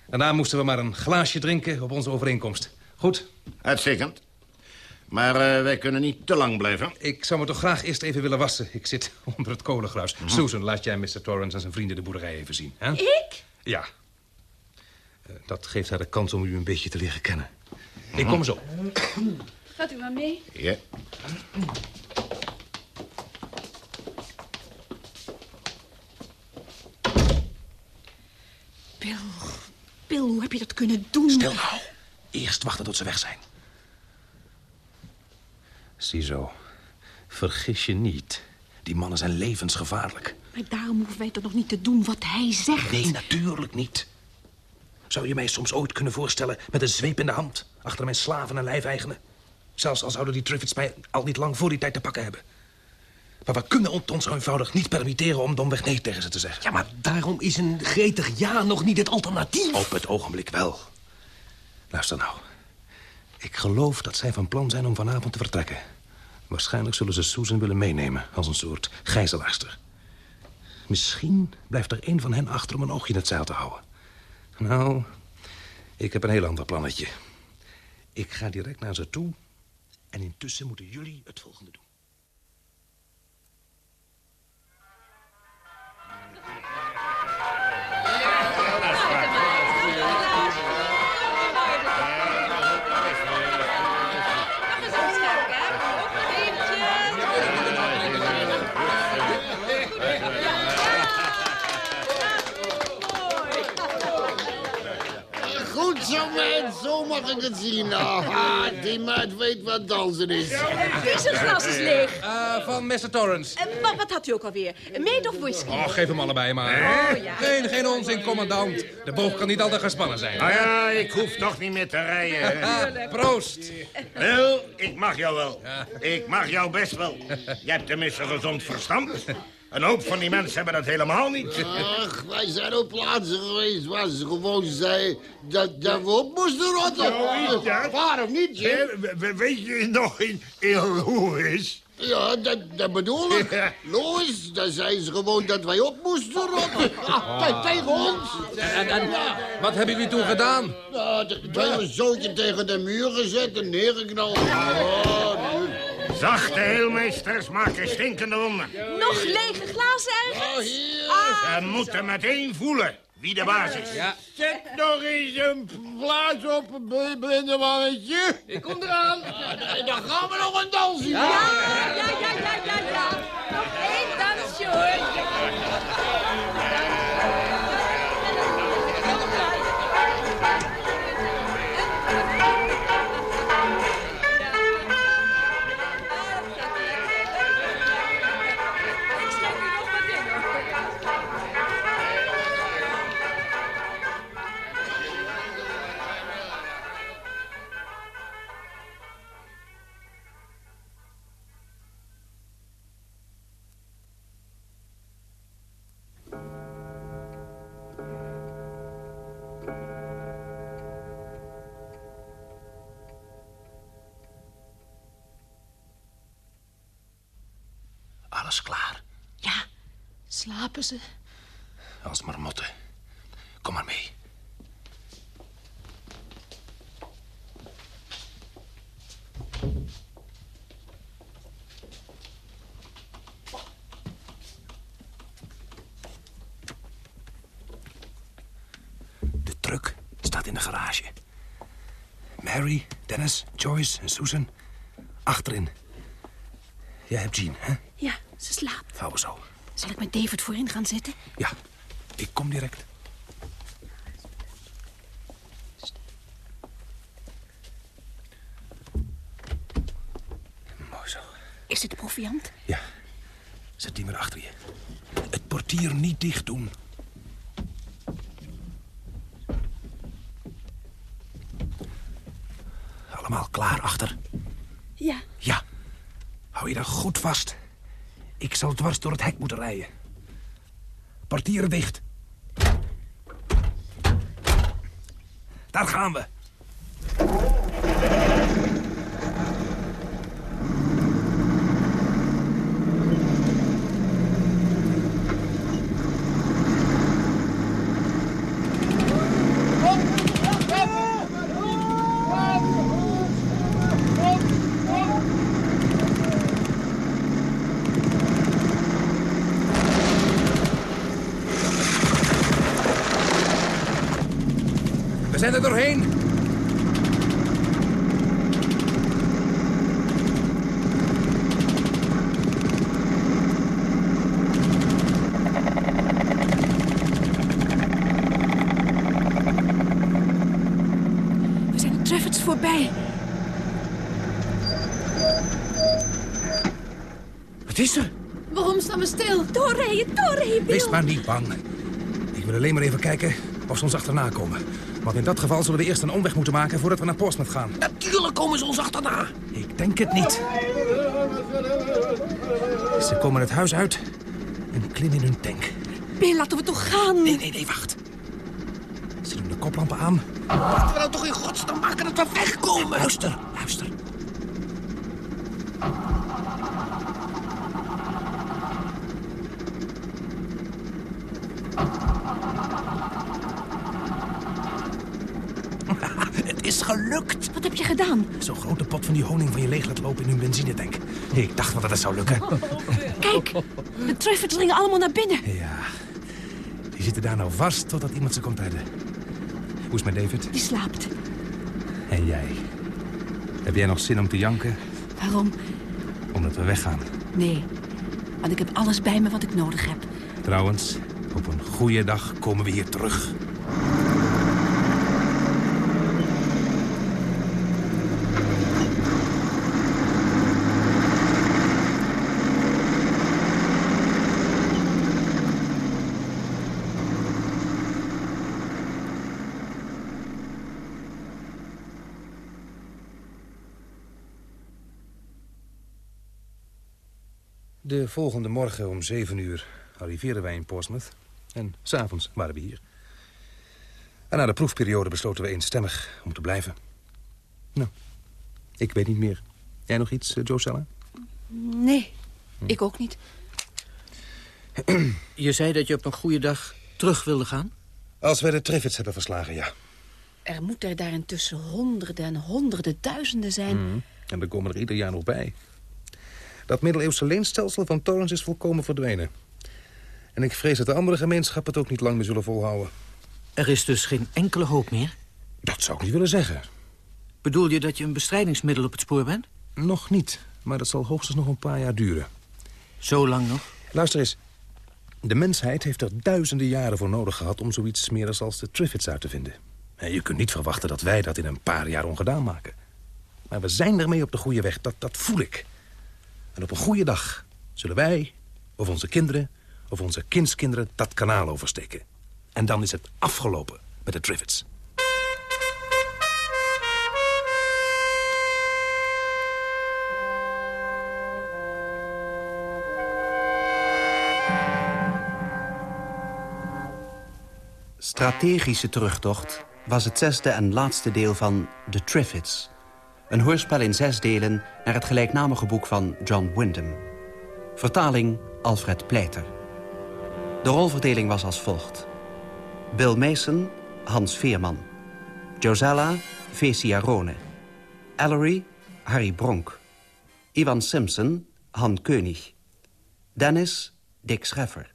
Daarna moesten we maar een glaasje drinken op onze overeenkomst. Goed? Uitstekend. Maar uh, wij kunnen niet te lang blijven. Ik zou me toch graag eerst even willen wassen. Ik zit onder het kolengruis. Mhm. Susan, laat jij Mr. Torrance en zijn vrienden de boerderij even zien. Hè? Ik? Ja. Uh, dat geeft haar de kans om u een beetje te leren kennen. Mhm. Ik kom zo. Gaat u maar mee? Ja. Bill, Bill, hoe heb je dat kunnen doen? Stil nou. Eerst wachten tot ze weg zijn. Ziezo. Vergis je niet. Die mannen zijn levensgevaarlijk. Maar daarom hoeven wij toch nog niet te doen wat hij zegt? Nee, natuurlijk niet. Zou je mij soms ooit kunnen voorstellen met een zweep in de hand... achter mijn slaven en lijfeigenen? Zelfs al zouden die Triffids mij al niet lang voor die tijd te pakken hebben. Maar we kunnen ons eenvoudig niet permitteren om domweg nee tegen ze te zeggen. Ja, maar daarom is een gretig ja nog niet het alternatief. Op het ogenblik wel. Luister nou. Ik geloof dat zij van plan zijn om vanavond te vertrekken. Waarschijnlijk zullen ze Susan willen meenemen als een soort gijzelaarster. Misschien blijft er een van hen achter om een oogje in het zeil te houden. Nou, ik heb een heel ander plannetje. Ik ga direct naar ze toe en intussen moeten jullie het volgende doen. Ik het zien? Aha, die meid weet wat dansen is. Zijn glas is leeg. Uh, van Mr. Torrance. En wat, wat had u ook alweer? Meet of whisky? Oh, geef hem allebei maar. Oh, ja. Geen, geen onzin, commandant. De boog kan niet altijd gespannen zijn. Nou ja, ik hoef toch niet meer te rijden. Proost. Wel, ik mag jou wel. Ik mag jou best wel. Je hebt tenminste gezond verstand. Een hoop van die mensen hebben dat helemaal niet. Ach, wij zijn op plaatsen geweest waar ze gewoon zei dat, dat we op moesten rotten. Zo is dat. Waar of niet, Jim? Eh, we- we- Weet je nog in, in Louis? Ja, dat, dat bedoel ik. Lois, daar zei ze gewoon dat wij op moesten rotten. Ah, te- tegen ons. En, en wat hebben jullie toen gedaan? Ja, de- het hele zootje tegen de muur gezet en neergeknald. Oh, nee. Zachte heelmeesters maken stinkende wonden. Nog lege glazen ergens? Ze moeten meteen voelen wie de baas is. Ja. Zet nog eens een plaats op, bl- blinde mannetje. Ik kom eraan. Dan gaan we nog een dansje. Ja, ja, ja, ja, ja, ja. Nog één dansje, hoor. Klaar. Ja, slapen ze? Als marmotten. Kom maar mee. De truck staat in de garage. Mary, Dennis, Joyce en Susan achterin. Jij hebt Jean, hè? Ja, ze slaapt. Vouwen zo. Zal ik met David voorin gaan zitten? Ja, ik kom direct. Mooi zo. Is het proviant? Ja, zet die maar achter je. Het portier niet dicht doen. Allemaal klaar achter. Ja. Ja, hou je dan goed vast. Ik zal dwars door het hek moeten rijden. Portieren dicht. Daar gaan we. We zijn er doorheen. We zijn de Triffids voorbij. Wat is er? Waarom staan we stil? Doorrijden, doorrijden, Bill. Wees maar niet bang. Ik wil alleen maar even kijken of ze ons achterna komen. Want in dat geval zullen we eerst een omweg moeten maken voordat we naar Portsmouth gaan. Natuurlijk komen ze ons achterna. Ik denk het niet. Ze komen het huis uit en klimmen in hun tank. Bill, laten we toch gaan. Nee, nee, nee, wacht. Ze doen de koplampen aan. Laten we nou toch in godsnaam maken dat we wegkomen. Luister, luister. Het is gelukt. Wat heb je gedaan? Zo'n die honing van je leeg laten lopen in hun benzinetank. Ik dacht wel dat het zou lukken. Kijk, de Triffids dringen allemaal naar binnen. Ja, die zitten daar nou vast totdat iemand ze komt redden. Hoe is het met David? Die slaapt. En jij? Heb jij nog zin om te janken? Waarom? Omdat we weggaan. Nee, want ik heb alles bij me wat ik nodig heb. Trouwens, op een goede dag komen we hier terug. De volgende morgen om zeven uur arriveerden wij in Portsmouth. En s'avonds waren we hier. En na de proefperiode besloten we eenstemmig om te blijven. Nou, ik weet niet meer. Jij nog iets, uh, Josella? Nee, ik ook niet. Je zei dat je op een goede dag terug wilde gaan? Als wij de Triffids hebben verslagen, ja. Er moet er daar intussen honderden en honderden duizenden zijn. Mm. En er komen er ieder jaar nog bij. Dat middeleeuwse leenstelsel van torens is volkomen verdwenen. En ik vrees dat de andere gemeenschappen het ook niet lang meer zullen volhouden. Er is dus geen enkele hoop meer? Dat zou ik niet willen zeggen. Bedoel je dat je een bestrijdingsmiddel op het spoor bent? Nog niet, maar dat zal hoogstens nog een paar jaar duren. Zo lang nog? Luister eens. De mensheid heeft er duizenden jaren voor nodig gehad... om zoiets smerigs als de Triffids uit te vinden. En je kunt niet verwachten dat wij dat in een paar jaar ongedaan maken. Maar we zijn ermee op de goede weg, dat, dat voel ik. En op een goede dag zullen wij, of onze kinderen... of onze kindskinderen dat kanaal oversteken. En dan is het afgelopen met de Triffids. Strategische terugtocht was het zesde en laatste deel van The Triffids. Een hoorspel in zes delen naar het gelijknamige boek van John Wyndham. Vertaling Alfred Pleiter. De rolverdeling was als volgt. Bill Mason, Hans Veerman. Josella, Vesia Rone. Ellery, Harry Bronk. Ivan Simpson, Han König. Dennis, Dick Scheffer.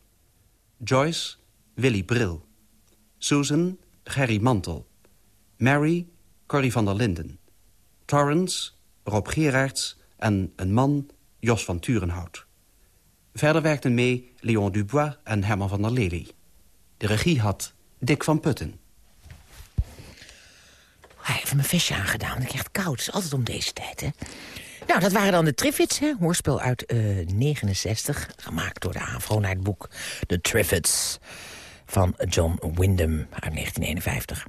Joyce, Willy Bril. Susan, Gerry Mantel. Mary, Corrie van der Linden. Torrance, Rob Gerards en een man, Jos van Turenhout. Verder werkten mee Leon Dubois en Herman van der Lely. De regie had Dick van Putten. Hij heeft mijn vestje aangedaan. Ik krijg het koud. Het is altijd om deze tijd, hè? Nou, dat waren dan de Triffids, hè? hoorspel uit uh, 69. Gemaakt door de AVRO het boek The Triffids van John Wyndham uit 1951.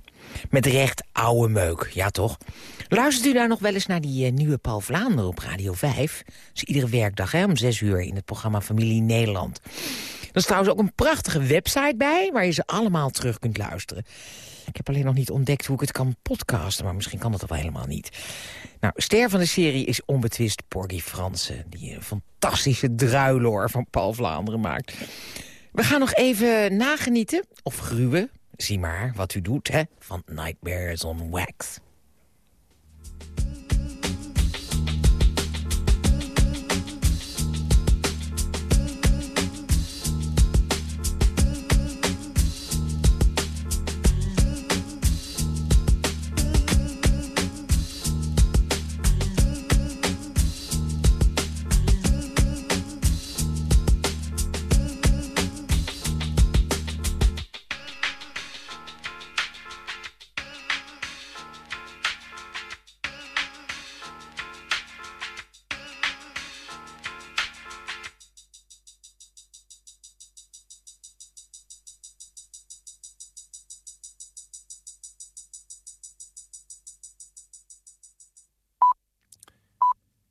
Met recht oude meuk, ja toch? Luistert u daar nog wel eens naar die uh, nieuwe Paul Vlaanderen op Radio 5? Dat is iedere werkdag hè, om 6 uur in het programma Familie Nederland. Er is trouwens ook een prachtige website bij... waar je ze allemaal terug kunt luisteren. Ik heb alleen nog niet ontdekt hoe ik het kan podcasten... maar misschien kan dat wel helemaal niet. Nou, ster van de serie is onbetwist Porgy Fransen... die een fantastische druiloor van Paul Vlaanderen maakt. We gaan nog even nagenieten, of gruwen. Zie maar wat u doet, hè, van Nightmares on Wax.